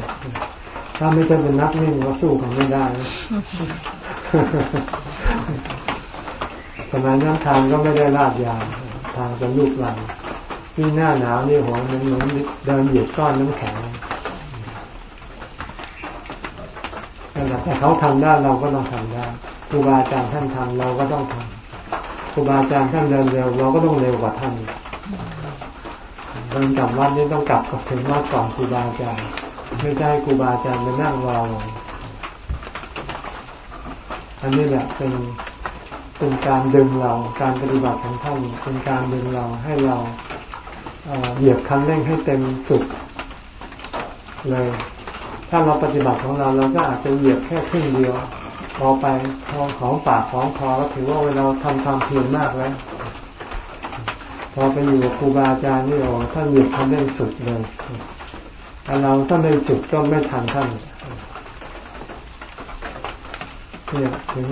ถ้าไม่ใช่เป็นนักวิ่งก็สู้กันไม่ได้สมัยนั้นทางก็ไม่ได้ลาดยาง ทางเป็นลูกลังที่หน้าหนาวนี่หัวมันเหมือนเดินเหยียบก้อนน้ำแข็งแต่เขาทำได้เราก็ต้องทำได้ครูบาอาจารย์ท่านทำเราก็ต้องทำครูบาอาจารย์ท่านเดินเร็วเราก็ต้องเร็วกว่าท่านเดินกลับวัดนี่ต้องกลับกับถึงวัดก่อนครูบาอาจารย์ไม่ใช่ครูบาอาจารย์มานั่งรออันนี้แหละเป็น เป็นการดึงเราการปฏิบัติของท่านเป็นการดึงเราให้เราเหยียบคันเร่งให้เต็มสุดเลย ถ้าเราปฏิบัติของเราเราก็อาจจะเหยียบแค่ครึ่งเดียวพอไปพอของปากของคอก็ถือว่าเราทำความเพียรมากแล้วพอไปอยู่กับครูบาอาจารย์นี่โอ้ท่านเหยียบคันเร่งสุดเลยแต่เราถ้าไม่สุดก็ไม่ทันท่านเนี่ยถึง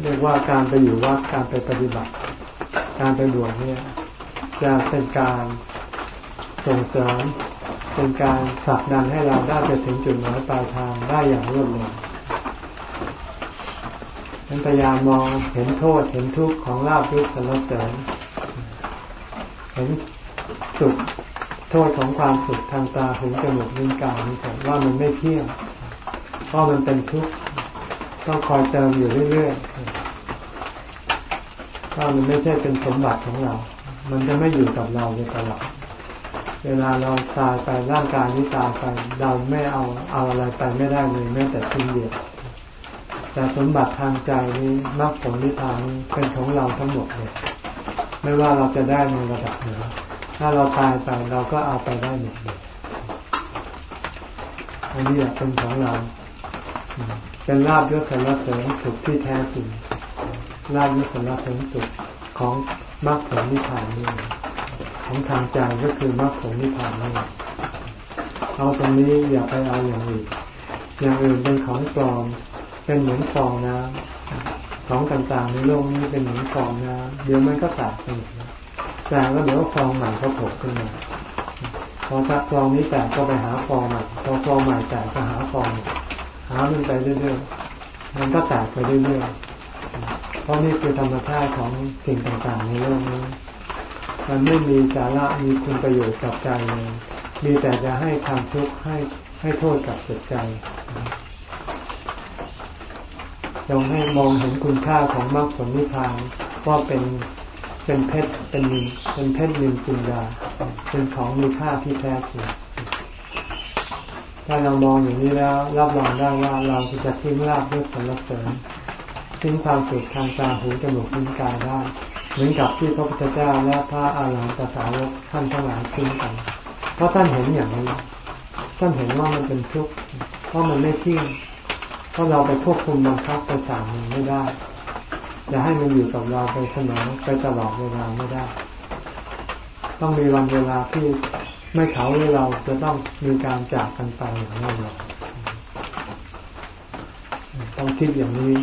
เรียกว่าการไปอยู่วัดการไปปฏิบัติ การไปบวชเนี่ยจะเป็นการส่งเสริมเป็นการผลักดันให้เราได้ไปถึงจุดหมายปลายทางได้อย่างรวดเร็วนั้นพยายามมองเห็นโทษเห็นทุกข์ของลาบยศสรรเสริญ เห็นสุขโทษของความสุขทางตาหูจมูกลิ้นกายนี่ว่ามันไม่เที่ยงเพราะมันเป็นทุกข์ ต้องคอยเติมอยู่เรื่อยๆถ้ามันไม่ใช่เป็นสมบัติของเรา มันจะไม่อยู่กับเราในตลอดเวลาเราตายไปร่างกายนี้ตายไปเราไม่เอาเอาอะไรไปไม่ได้เลยแม้แต่ชิ้นเดียวแต่สมบัติทางใจนี้มรรคผลนิพพานเป็นของเราทั้งหมดเลยไม่ว่าเราจะได้ในระดับไหนถ้าเราตายไปเราก็เอาไปได้หมดเลยอันนี้เป็นของเรา เป็นลาบยศสรรเสริญสุขที่แท้จริงลาบยศสรรเสริญสุขของมรรคผลนิพพานนี่ของทางใจก็คือมรรคผลนิพพานนี่เอาตรงนี้อย่าไปเอาอย่างอื่นอย่างอื่นเป็นของปลอม เป็นเหมือนฟองน้ำของต่างๆในโลกนี้เป็นเหมือนฟองน้ำเดี๋ยวมันก็แตกไปแต่แล้วเดี๋ยวฟองใหม่ก็โผล่ขึ้นมาพอถ้าฟองนี้แตกก็ไปหาฟองใหม่พอฟองใหม่แตกก็หาฟองใหม่ หามันไปเรื่อยๆมันก็แตกไปเรื่อยๆเพราะนี่คือธรรมชาติของสิ่งต่างๆในโลกนี้ มันไม่มีสาระมีคุณประโยชน์กับใจเลยมีแต่จะให้ความทุกข์ให้ให้โทษกับจิตใจจงให้มองเห็นคุณค่าของมรรคผลนิพพานว่าเป็นเป็นเพชรเป็นนินเป็นเพชรนินจินดาเป็นของมีค่าที่แท้จริง ถ้าเรามองอย่างนี้แล้วรับรองได้ว่าเราจะทิ้งลาบยศสรรเสริญทิ้งความสุขทางตาหูจมูกลิ้นกายได้เหมือนกับที่พระพุทธเจ้าและพระอาหารหันตสาวกท่านทั้งหลายทิ้งกัน เพราะท่านเห็นอย่างนี้ท่านเห็นว่ามันเป็นทุกข์เพราะมันไม่เที่ยงเพราะเราไปควบคุมบังคับไปสั่งมันไม่ได้จะให้มันอยู่กับเราไปเสมอไปตลอดเวลาไม่ได้ ต้องมีวันเวลาที่ ไม่เขาหรือเราจะต้องมีการจากกันไปอย่างแน่นอนต้องคิดอย่างนี้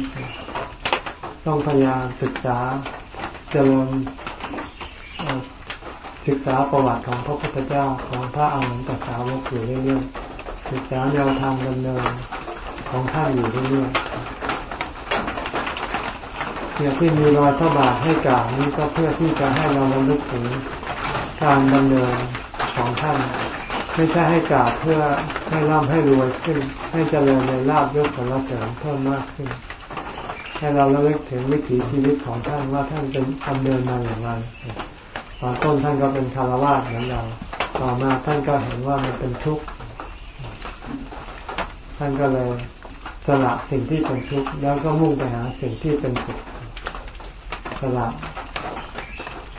ต้องพยายามศึกษาเจริญศึกษาประวัติของพระพุทธเจ้าของพระอรหันตสาวกอยู่เรื่อยๆศึกษาแนวทางดำเนินของท่านอยู่เรื่อยๆเนี่ยที่มีรอยพระบาทให้กล่าวนี้ก็เพื่อที่จะให้เราระลึกถึงการดำเนิน ของท่าน ไม่ใช่ให้กราบเพื่อให้ร่ำให้รวยขึ้น ให้เจริญในลาบยศสรรเสริญเพิ่มมากขึ้น ให้เราระลึกถึงวิถีชีวิตของท่านว่าท่านเป็นดำเนินมาอย่างไรตอนต้นท่านก็เป็นคารวะเหมือนเราต่อมาท่านก็เห็นว่ามันเป็นทุกข์ท่านก็เลยสละสิ่งที่เป็นทุกข์แล้วก็มุ่งไปหาสิ่งที่เป็นสุขสละ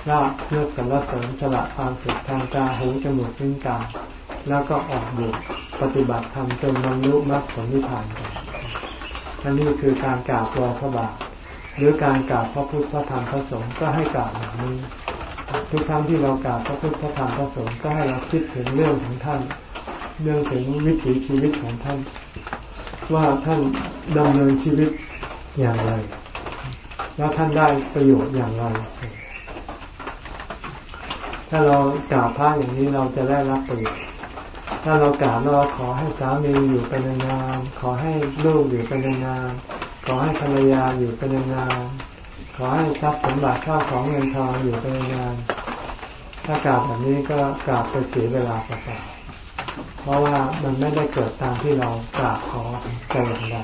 ลาบเลือกสรรเสริญสละความสุขทางตาหูจมูกลิ้นกายแล้วก็ออกบวชปฏิบัติธรรมจนบรรลุมรรคผลนิพพานกันอันนี้คือการกราบรอพระบาทหรือการกราบพระพุทธพระธรรมพระสงฆ์ก็ให้กราบแบบนี้ ทุกครั้งที่เรากราบพระพุทธพระธรรมพระสงฆ์ก็ให้เราคิดถึงเรื่องของท่าน เรื่องถึงวิถีชีวิตของท่าน ว่าท่านดำเนินชีวิตอย่างไร แล้วท่านได้ประโยชน์อย่างไร ถ้าเรากราบพระอย่างนี้เราจะได้รับประโยชน์ถ้าเรากราบเราขอให้สามีอยู่เป็นนานขอให้ลูกอยู่เป็นนานขอให้ภรรยาอยู่เป็นนานขอให้ทรัพย์สมบัติข้าวของเงินทองอยู่เป็นนานถ้ากราบแบบนี้ก็กราบไปเสียเวลาเปล่าเพราะว่ามันไม่ได้เกิดตามที่เรากราบขอแต่อย่างใด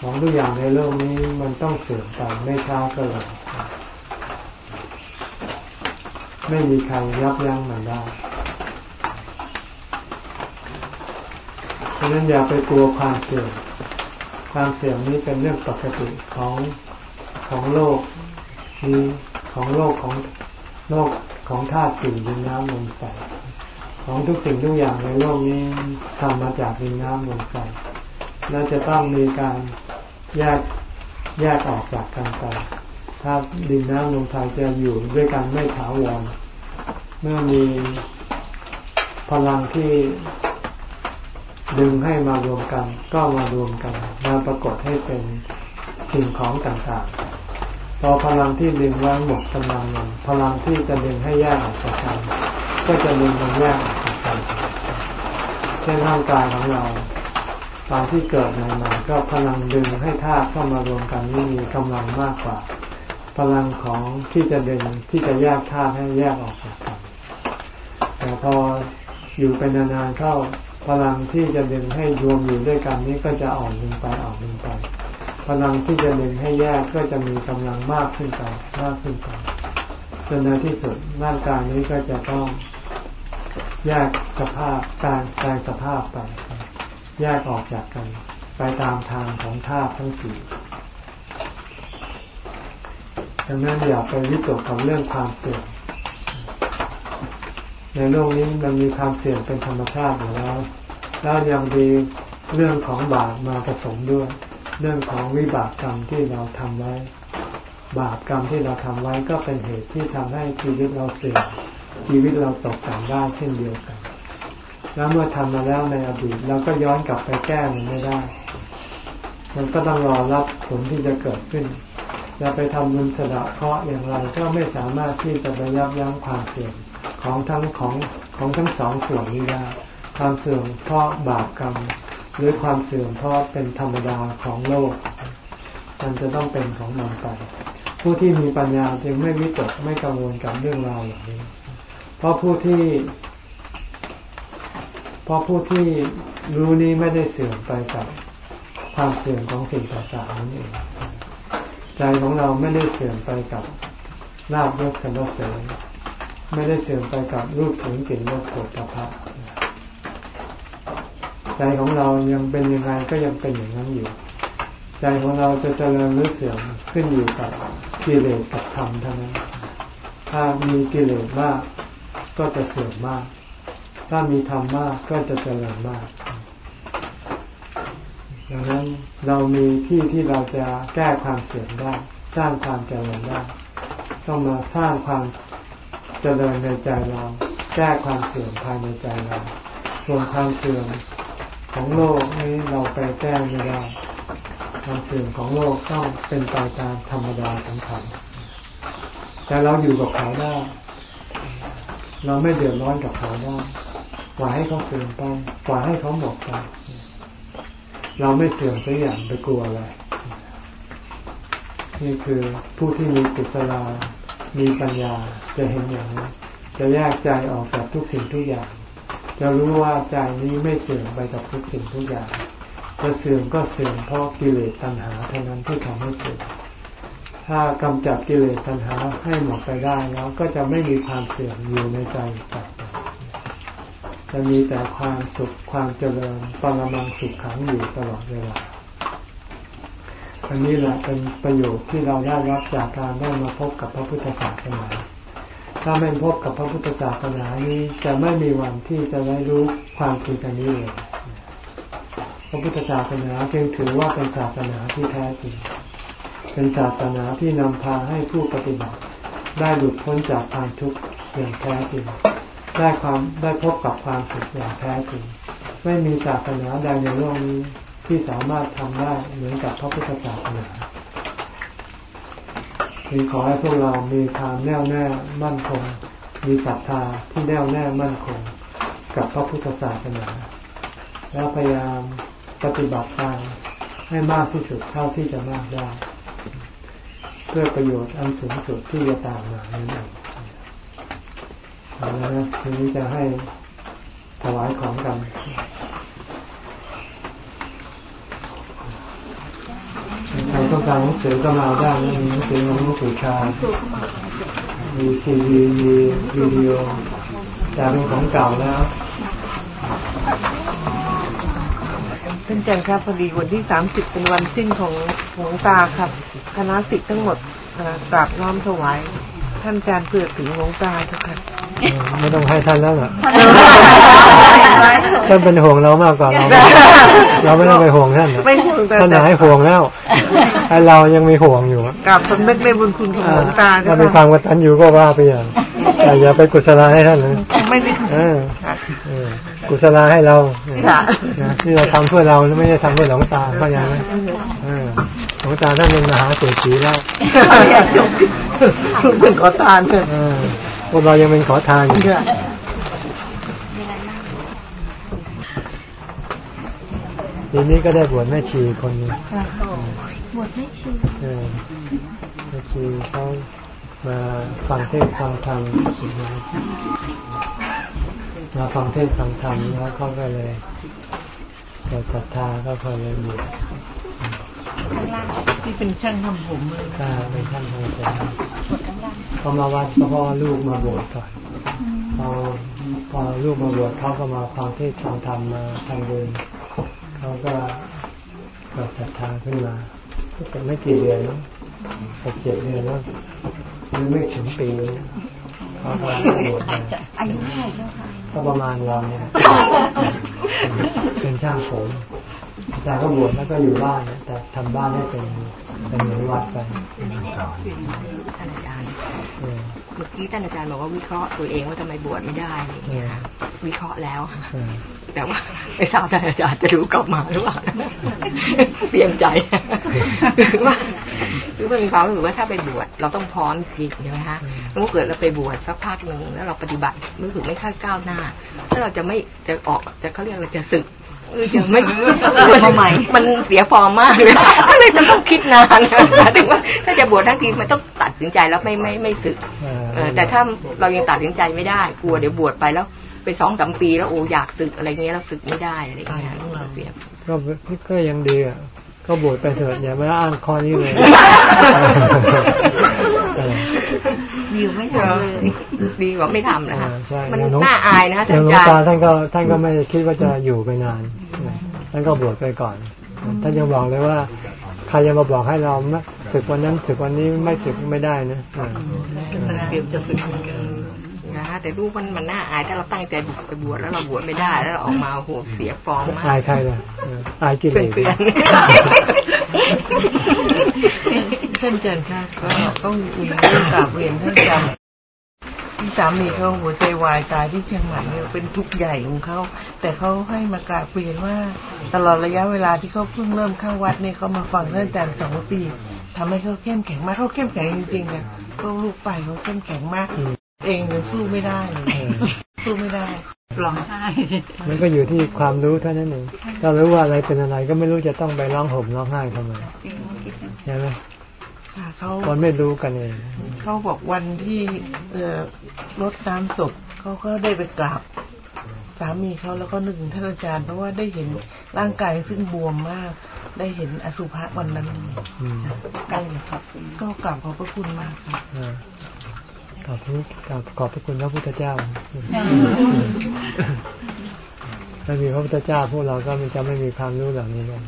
ของทุกอย่างในโลกนี้มันต้องเสื่อมไปไม่ช้าก็เร็ว ไม่มีใครยับยั้งมันได้ฉะนั้นอย่าไปกลัวความเสื่อม ความเสื่อมนี้เป็นเรื่องปกติของของโลกนี้ของโลกของโลกของธาตุสี่ดินน้ำลมไฟของทุกสิ่งทุกอย่างในโลกนี้ทำมาจากดินน้ำลมไฟและจะต้องมีการแยกแยกออกจากกันไป ถ้าดินน้ำลมไฟจะอยู่ด้วยกันไม่ถาวรเมื่อมีพลังที่ดึงให้มารวมกัน ก็มารวมกันมาปรากฏให้เป็นสิ่งของต่างๆ พอพลังที่ดึงไว้หมดกำลังลงพลังที่จะดึงให้แยกออกจากกันก็จะดึงมันแยกออกจากกันเช่นร่างกายของเราตอนที่เกิดใหม่ๆก็พลังดึงให้ธาตุเข้ามารวมกันนี่มีกำลังมากกว่า พลังของที่จะดึงที่จะแยกธาตุให้แยกออกจากกันแต่พออยู่เป็นนานๆเข้าพลังที่จะดึงให้รวมอยู่ด้วยกันนี้ก็จะอ่อนลงไปอ่อนลงไป พลังที่จะดึงให้แยกก็จะมีกำลังมากขึ้นไปมากขึ้นไปจนในที่สุดร่างกายนี้ก็จะต้องแยกสภาพการแปลงสภาพไป แยกออกจากกัน ไปตามทางของธาตุทั้งสี่ ดังนั้นอย่าไปวิตกกับเรื่องความเสื่อมในโลกนี้มันมีความเสี่ยงเป็นธรรมชาติอยู่แล้ว แล้วยังมีเรื่องของบาปมาผสมด้วย เรื่องของวิบากกรรมที่เราทำไว้ บาปกรรมที่เราทำไว้ก็เป็นเหตุที่ทำให้ชีวิตเราเสื่อม ชีวิตเราตกต่ำได้เช่นเดียวกัน แล้วเมื่อทำมาแล้วในอดีตเราก็ย้อนกลับไปแก้มันไม่ได้ มันก็ต้องรอรับผลที่จะเกิดขึ้น จะไปทำบุญสะเคราะห์อย่างไรก็ไม่สามารถที่จะไปยับยั้งความเสื่อมของทั้งของของทั้งสองส่วนนี้ได้ความเสื่อมเพราะบาปกรรม หรือความเสื่อมเพราะเป็นธรรมดาของโลก มันจะต้องเป็นของมันไปผู้ที่มีปัญญาจึงไม่วิตกไม่กังวลกับเรื่องราวอย่างนี้ เพราะผู้ที่เพราะผู้ที่รู้นี้ไม่ได้เสื่อมไปกับความเสื่อมของสิ่งต่างๆนั่นเอง ใจของเราไม่ได้เสื่อมไปกับลาบยศสรรเสริญไม่ได้เสื่อมไปกับรูปเสียงกลิ่นรสโผฏฐัพพะใจของเรายังเป็นยังไงก็ยังเป็นอย่างนั้นอยู่ ใจของเราจะเจริญหรือเสื่อมขึ้นอยู่กับกิเลสกับธรรมเท่านั้น ถ้ามีกิเลสมากก็จะเสื่อมมาก ถ้ามีธรรมมากก็จะเจริญมาก ดังนั้นเรามีที่ที่เราจะแก้ความเสื่อมได้ สร้างความเจริญได้ ต้องมาสร้างความเจริญในใจเรา แก้ความเสื่อมภายในใจเรา ส่วนความเสื่อมของโลกนี้เราไปแก้ไม่ได้ความเสื่อมของโลกต้องเป็นไปตามธรรมดาของเขาแต่เราอยู่กับเขาได้ เราไม่เดือดร้อนกับเขาได้ปล่อยให้เขาเสื่อมไปปล่อยให้เขาหมดไป เราไม่เสื่อมสักอย่างไปกลัวอะไร นี่คือผู้ที่มีกุศลามีปัญญาจะเห็นอย่างนี้จะแยกใจออกจากทุกสิ่งทุกอย่าง จะรู้ว่าใจนี้ไม่เสื่อมไปกับทุกสิ่งทุกอย่าง จะเสื่อมก็เสื่อมเพราะกิเลสตัณหาเท่านั้นที่ทำให้เสื่อม ถ้ากำจัดกิเลสตัณหาให้หมดไปได้แล้วก็จะไม่มีความเสื่อมอยู่ในใจต่อ จะมีแต่ความสุขความเจริญปรมังสุขขังอยู่ตลอดเวลาอันนี้แหละเป็นประโยชน์ที่เราได้รับจากการได้มาพบกับพระพุทธศาสนา ถ้าไม่พบกับพระพุทธศาสนานี้จะไม่มีวันที่จะได้รู้ความจริงอันนี้เลยพระพุทธศาสนาจึงถือว่าเป็นศาสนาที่แท้จริง เป็นศาสนาที่นำพาให้ผู้ปฏิบัติ ได้หลุดพ้นจากความทุกข์อย่างแท้จริง ได้ความได้พบกับความสุขอย่างแท้จริง ไม่มีศาสนาใดในโลกนี้ที่สามารถทำได้เหมือนกับพระพุทธศาสนามีขอให้พวกเรามีความแน่วแน่มั่นคง มีศรัทธาที่แน่วแน่มั่นคง กับพระพุทธศาสนา แล้วพยายามปฏิบัติตามให้มากที่สุดเท่าที่จะมากได้ เพื่อประโยชน์อันสูงสุดที่จะตามมานั่นเอง แล้วนะทีนี้จะให้ถวายของกันใครต้องการหนังสือก็มาได้นะมีหนังสือของหลวงปู่ชา มีซีดีมีวิดีโอแต่เป็นของเก่าแล้วท่านอาจารย์ครับพอดีวันที่30เป็นวันสิ้นของหลวงตาครับ คณะสิทธิ์ทั้งหมดกราบน้อมถวาย ท่านอาจารย์เพื่อถึงหลวงตาเจ้าค่ะไม่ต้องให้ท่านแล้วเหรอท่านเป็นห่วงเรามากกว่าเรา เราไม่ต้องไปห่วงท่านหรอกไม่ห่วงแต่ท่านหายห่วงแล้วไอ้เรายังมีห่วงอยู่อะกราบสำนึกในบุญคุณของหลวงตาเจ้าถ้าไปฟัค่ะงว่าท่านอยู่ก็ว่าไปอย่างแต่อย่าไปกุศลาให้ท่านเลยไม่ได้เออค่ะเออกุศลาให้เราค่ะนะที่เราทำเพื่อเราไม่ได้ทำเพื่อหลวงตาเข้าใจไหมเออหลว งตาท่านเป็นมหาเศรษฐีแล้วเป็นขอทานเถอะเออพวกเรายังเป็นขอทานอยู่ค่ะทีนี้ก็ได้บวชแม่ชีคนหนึงบวชไม่ชีเออแม่ชีเขามาฟังเทศน์ฟังธรรมมาฟังเทศน์ฟังธรรมแล้วเขาก็เลยเกิดศรัทธาก็พอเลยบวช ที่เป็นช่างทำผมเลยก็เป็นท่านทางผมเขามาวัดก็เพราะว่าลูกมาบวชก่อนพอพอลูกมาบวชเขาก็มาฟังเทศน์ฟังธรรมมาทางเดินเขาก็เกิดศรัทธาขึ้นมาก็เป็นไม่กี่เดือนเนอะหกเจ็ดเดือนแล้วยังไม่ถึงปีเนี่ยเขาก็บวชมาอายุเท่าไหร่เจ้าค่ะก็ประมาณเราเนี่ยเป็นช่างผม แต่ก็บวชแล้วก็อยู่บ้านเนี่ยแต่ทำบ้านให้เป็นเป็นเหมือนวัดไปท่านอาจารย์เออเมื่อกี้ท่านอาจารย์บอกว่าวิเคราะห์ตัวเองว่าทำไมบวชไม่ได้อะไรอย่างเงี้ยค่ะวิเคราะห์แล้วเออแต่ว่าไม่ทราบท่านอาจารย์จะรู้กลับมาหรือเปล่าเตรียมใจคือว่าคือมันมีความรู้สึกว่าถ้าไปบวชเราต้องพร้อมจริงใช่ไหมฮะแล้วเมื่อเกิดเราไปบวชสักพักหนึ่งแล้วเราปฏิบัติรู้สึกไม่ค่อยก้าวหน้า ถ้าเราจะไม่จะออกจะเขาเรียกอะไรจะสึก เออจะไม่ใหม่ มันเสียฟอร์มมากเลยก็เลยจะต้องคิดนานถึงว่าถ้าจะบวชทั้งทีมันต้องตัดสินใจแล้วไม่ไม่ไม่สึกเออเออแต่ถ้าเรายังตัดสินใจไม่ได้กลัวเดี๋ยวบวชไปแล้วไปสองสามปีแล้วโอ้อยากศึกอะไรเงี้ยแล้วศึกไม่ได้อะไรเงี้ยเสียก็ก็ยังดีอะก็บวชไปเถิดอย่ามาอ้างข้อนี้เลย เอออยู่ไม่ทำเลยดีกว่าไม่ทำนะคะใช่มันอย่างหลวงน่าอายนะคะอท่าย่านงหลวอางจารตาย์ท่านก็ท่านก็ไม่คิดว่าจะอยู่ไปนานท่านก็บวชไปก่อน ท่านยังบอกเลยว่าใครยังมาบอกให้เราไม่ศึกวันนั้นศึกวันนี้ไม่ศึกไม่ได้นะเออเตรียมจะฝึกเหมือนกัน นะคะแต่ลูกมันมันน่าอายถ้าเราตั้งใจไปบวชแล้วเราบวชไม่ได้ แล้วเราออกมาโอ้โหเสียฟอร์มมาอายกใครล่ะเอออายกิเลสเพื่อนท่านอาจารย์ค่ะก็ต้องมีเรื่องกราบเรียนท่านอาจารย์ที่สามีเขาหัวใจวายตายที่เชียงใหม่เนี่ยเป็นทุกข์ใหญ่ของเขาแต่เขาให้มากราบเรียนว่า ตลอดระยะเวลาที่เขาเพิ่งเริ่มเข้าวัดเนี่ยเขามาฟังท่านอาจารย์สองปีทำให้เขาเข้มแข็งมากเขาเข้มแข็งจริงๆค่ะเขาลูกไปเขาเข้มแข็งมาก เองยังสู้ไม่ได้เลยเออสู้ไม่ได้ร้องไห้มันก็อยู่ที่ความรู้เท่านั้นเองถ้ารู้ว่าอะไรเป็นอะไรก็ไม่รู้จะต้องไปร้องห่มร้องไห้ทำไมใช่ไหมค่ะเขาคนไม่รู้กันเองเขาบอกวันที่เอ่อรดน้ำศพเขาก็ได้ไปกราบสามีเขาแล้วก็นึกถึงท่านอาจารย์เพราะว่าได้เห็นร่างกายซึ่งบวมมาก ได้เห็นอสุภะวันนั้นอืมได้เลยครับก็กราบขอบพระคุณมากค่ะอ่า ขอบคุณขอบขอบพระคุณพระพุทธเจ้าถ้ามีพระพุทธเจ้าพวกเราก็มันจะไม่มีความรู้เหล่านี้กัน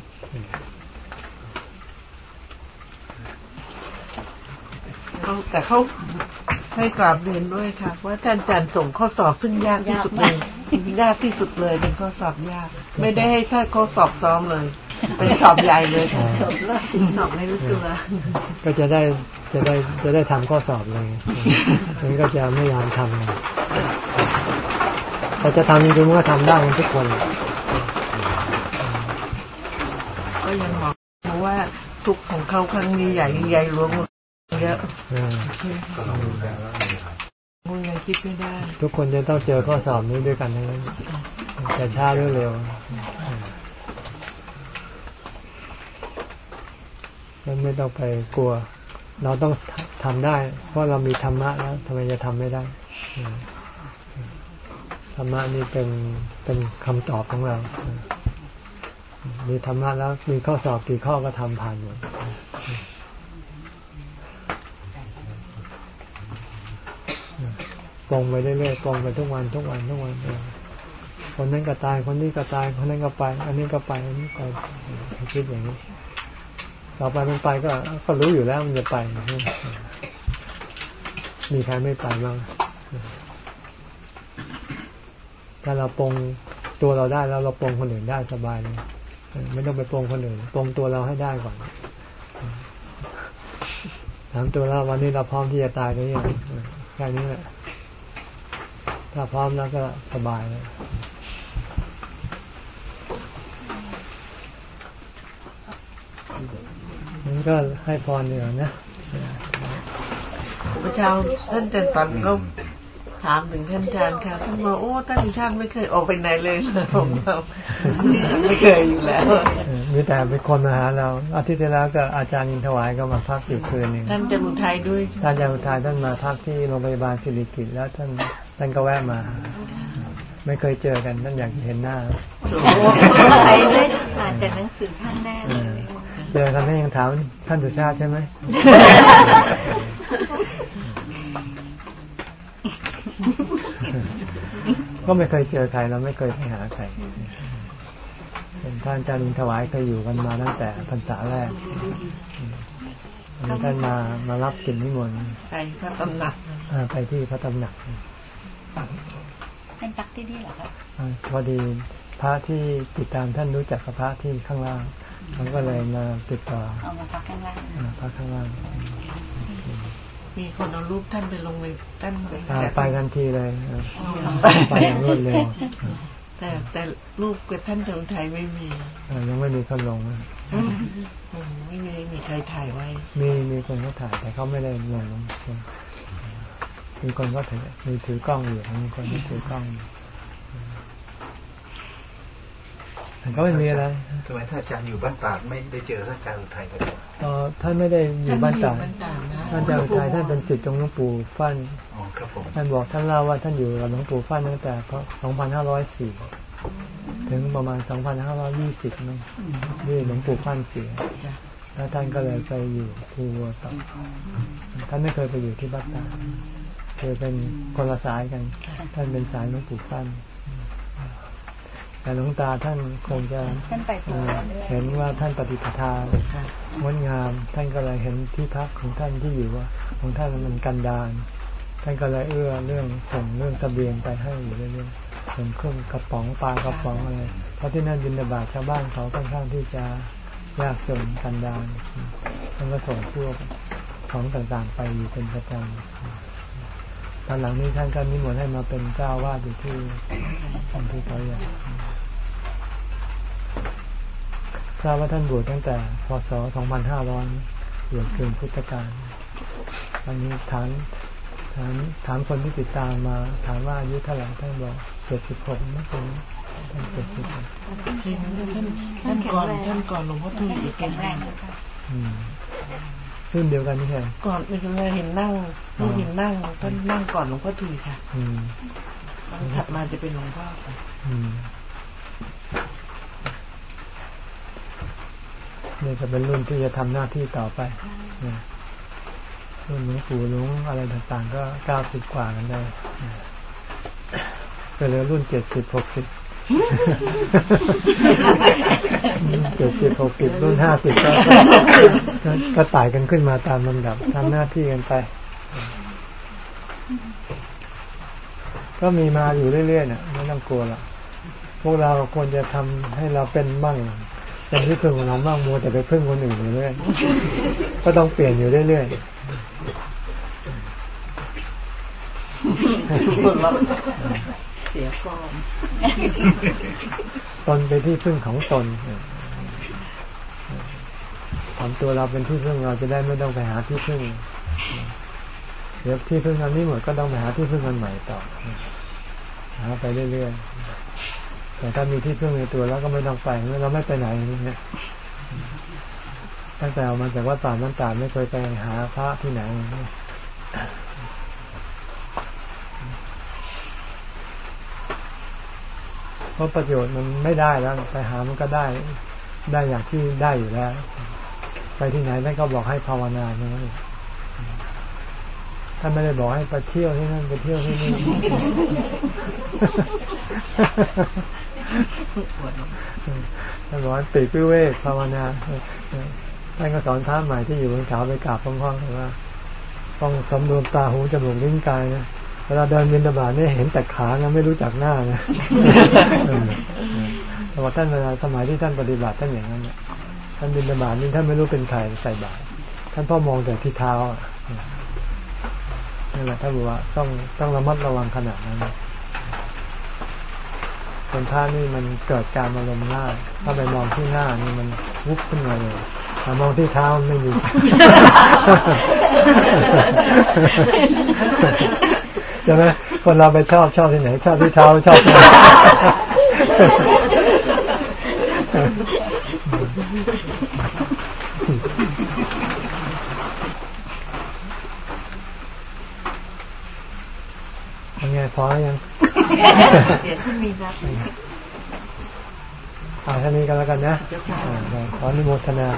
เขาแต่เขาให้กราบเรียนด้วยค่ะว่าท่านอาจารย์ส่งข้อสอบซึ่งยากที่สุดเลยยากที่สุดเลยเป็นข้อสอบยาก ไม่ได้ให้ท่านข้อสอบซ้อมเลย เป็นสอบใหญ่เลยค่ะสอบเลยสอบไม่รู้ตัวก็จะได้ จะได้จะได้ทำข้อสอบเลยมันก็จะไม่ยอมทำเลยแต่จะทำจริงๆมันก็ทำได้กันทุกคนก็ยังบอกเพราะว่าทุกข์ของเขาครั้งนี้ใหญ่ใหญ่หลวงเยอะเออมึงยังคิดไม่ได้ ทุกคนจะต้องเจอข้อสอบนี้ด้วยกันทั้งนั้นจะช้าหรือเร็วมันไม่ต้องไปกลัว เราต้องทำได้ เพราะเรามีธรรมะแล้วทำไมจะทำไม่ได้ธรรมะนี่เป็นเป็นคำตอบของเรา มีธรรมะแล้วมีข้อสอบกี่ข้อก็ทำผ่านหมดปรงไปเรื่อยๆปรงไปทุกวันทุกวันทุกวันคนนั้นก็ตายคนนี้ก็ตายคนนั้นก็ไป อันนี้ก็ไปอันนี้ไปคิดอย่างนี้ ต่อไปมันไปก็ก็รู้อยู่แล้วมันจะไปมีใครไม่ไปบ้างถ้าเราปรงตัวเราได้แล้วเราปรงคนอื่นได้สบายเลยไม่ต้องไปปรงคนอื่นปรงตัวเราให้ได้ก่อนถามตัวเราวันนี้เราพร้อมที่จะตายหรือยังแค่นี้แหละถ้าพร้อมแล้วก็สบายเลย นั้นก็ให้พรเดียวนะพระเจ้าท่านอาจารย์ตันก็ถามถึงท่านอาจารย์ค่ะท่านบอกโอ้ท่านอาจารย์ไม่เคยออกไปไหนเลยผมเราไม่เคยอยู่แล้วมีแต่เป็นคนมาหาเราอาทิตย์ที่แล้วก็อาจารย์อินทวายก็มาพักอยู่คืนหนึ่งท่านจะอุทัยด้วยท่านอาจารย์อุทัยท่านมาพักที่โรงพยาบาลศิริกิติ์แล้วท่านท่านก็แวะมา ไม่เคยเจอกันท่านอยากเห็นหน้าไปด้วยอ่านแต่หนังสือท่านแน่เลย เจอกันท่านยังถามท่านสุชาติใช่ไหมก็ไม่เคยเจอใครเราไม่เคยไปหาใครเป็นท่านอาจารย์อินถวายเคยอยู่กันมาตั้งแต่พรรษาแรกวันนี้ท่านมามารับกินนิมนต์ไปพระตำหนักอ่าไปที่พระตำหนักเป็นปักที่นี่เหรอครับอาพอดีพระที่ติดตามท่านรู้จักกับพระที่ข้างล่าง มันก็เลยมาติดต่อเอามาปักข้างล่างอ่าพระข้างล่างมีคนเอารูปท่านไปลงในท่านไปอ่าไปทันทีเลยอ่าไปไปอย่างรวดเร็วแต่แต่รูปกับท่านจงไทยไม่มีอ่ายังไม่มีคนลงนะอืมไม่มีไม่มีใครถ่ายไว้ มีมีคนเขาถ่ายแต่เขาไม่ได้ลงมีคนก็ถือมีถือกล้องอยู่มีคนที่ถือกล้องอยู่แต่ ก็ไม่มีอะไรสมัยท่านอาจารย์อยู่บ้านตาดไม่ได้เจอท่านอาจารย์อุทัยเลยเอ่อท่านไม่ได้อยู่บ้านตาดท่านไม่อยู่บ้านตาดนะท่านอาจารย์อุทัยท่านเป็นศิษย์ของหลวงปู่ฟั่นอ๋อครับผมท่านบอกท่านเล่าว่าท่านอยู่กับหลวงปู่ฟั่นตั้งแต่2504 ถึงประมาณ 2520นั่นนี่หลวงปู่ฟั่นเสียจ้ะแล้วท่านก็เลยไปอยู่ภูวัวต่อท่านไม่เคยไปอยู่ที่บ้านตาดคือเป็นคนละสายกัน ท่านเป็นสายหลวงปู่ฟั่น แต่หลวงตาท่านคงจะท่านไปตัวเอ่อเรื่อยเห็นว่าท่านปฏิปทาค่ะงดงาม ท่านก็เลยเห็นที่พักของท่านที่อยู่ว่าของท่านมันกันดารท่านก็เลยเอื้อเรื่องส่งเรื่องเสบียงไปให้อยู่เรื่อยๆส่งเครื่องกระป๋องปลากระป๋องอะไรเพราะที่นั่นบินบาตชาวบ้านเขาค่อนข้างที่จะยากจนกันดารท่านก็ส่งพวกของต่างๆไปอยู่เป็นประจำตอนหลังนี้ท่านก็นิมนต์ให้มาเป็นเจ้าวาดอยู่ที่ที่เขาใหญ่ ทราบว่าท่านบวชตั้งแต่พศ 2500บวชเกินพุทธกาลตอนนี้ฐานถามถามคนที่ติดตามมา ถามว่าอายุเท่าไหร่ท่านบอกเจ็ดสิบหกไม่ถึงท่านเจ็ดสิบหกจริงๆท่านท่านก่อนท่านก่อนหลวงพ่อทุยอีกแข็งแรงนะคะอืมรุ่นเดียวกันนี่แค่ก่อนเป็นเวลาเห็นนั่งลูกเห็นนั่งท่านนั่งก่อนหลวงพ่อทุยค่ะ อืมแล้วถัดมาจะเป็นหลวงพ่อค่ะ อืม นี่จะเป็นรุ่นที่จะทำหน้าที่ต่อไปรุ่นหลวงปู่หลวงอะไรต่างๆ ก็เก้าสิบกว่ากันได้ก็เหลือรุ่นเจ็ดสิบหกสิบเจ็ดสิบหกสิบรุ่นห้าสิบก็ก็ก็ไต่กันขึ้นมาตามลำดับทำหน้าที่กันไป ก็มีมาอยู่เรื่อยๆน่ะไม่ต้องกลัวหรอกพวกเราควรจะทำให้เราเป็นบ้าง เป็นที่พึ่งของเราบ้างมัวแต่ไปพึ่งคนอื่นอยู่เรื่อยก็ต้องเปลี่ยนอยู่เรื่อยเสียฟอร์มๆตนเป็นที่พึ่งของตนทำตัวเราเป็นที่พึ่งเราจะได้ไม่ต้องไปหาที่พึ่งดี๋ยวที่พึ่งอันนี้หมดก็ต้องไปหาที่พึ่งอันใหม่ต่อหาไปเรื่อยๆ แต่ถ้ามีที่พึ่งในตัวแล้วก็ไม่ต้องไปเราไม่ไปไหนเนี่ยตั้งแต่ออกมาจากวัดป่ามันตาดไม่เคยไปหาพระที่ไหนเพราะประโยชน์มันไม่ได้แล้ว ไปหามันก็ได้ ได้อย่างที่ได้อยู่แล้ว ไปที่ไหนท่านก็บอกให้ภาวนาเท่านั้นเองท่านไม่ได้บอกให้ไปเที่ยวที่นั่นไปเที่ยวที่นี่ ท่านบอกว่าปีกวิเวกภาวนาท่านก็สอนท่าใหม่ที่อยู่บนเขาไปกราบพร้อมๆว่าต้องสำรวมตาหูจมูกลิ้นกายนะเวลาเดินบินตบาทนี่เห็นแต่ขานะไม่รู้จักหน้านะแต่ว่าท่านเวลาสมัยที่ท่านปฏิบัติท่านอย่างนั้นเนี่ยท่านบินตบานี่ท่านไม่รู้เป็นใครใส่บาตรท่านพ่อมองแต่ที่เท้าอะนั่นแหละท่านบอกว่าต้องต้องระมัดระวังขนาดนั้น คนท่านี่มันเกิดการอารมณ์ง่ายถ้าไปมองที่หน้านี่มันวุบขึ้นมาเลยแต่มองที่เท้าไม่มีใช่ไหมคนเราไปชอบชอบที่ไหน ชอบที่เท้าชอบที่ไหนยังไงพอยัง เดี๋ยวที่มีนัดเอาแค่นี้กันแล้วกันนะอ่าขออนุโมทนา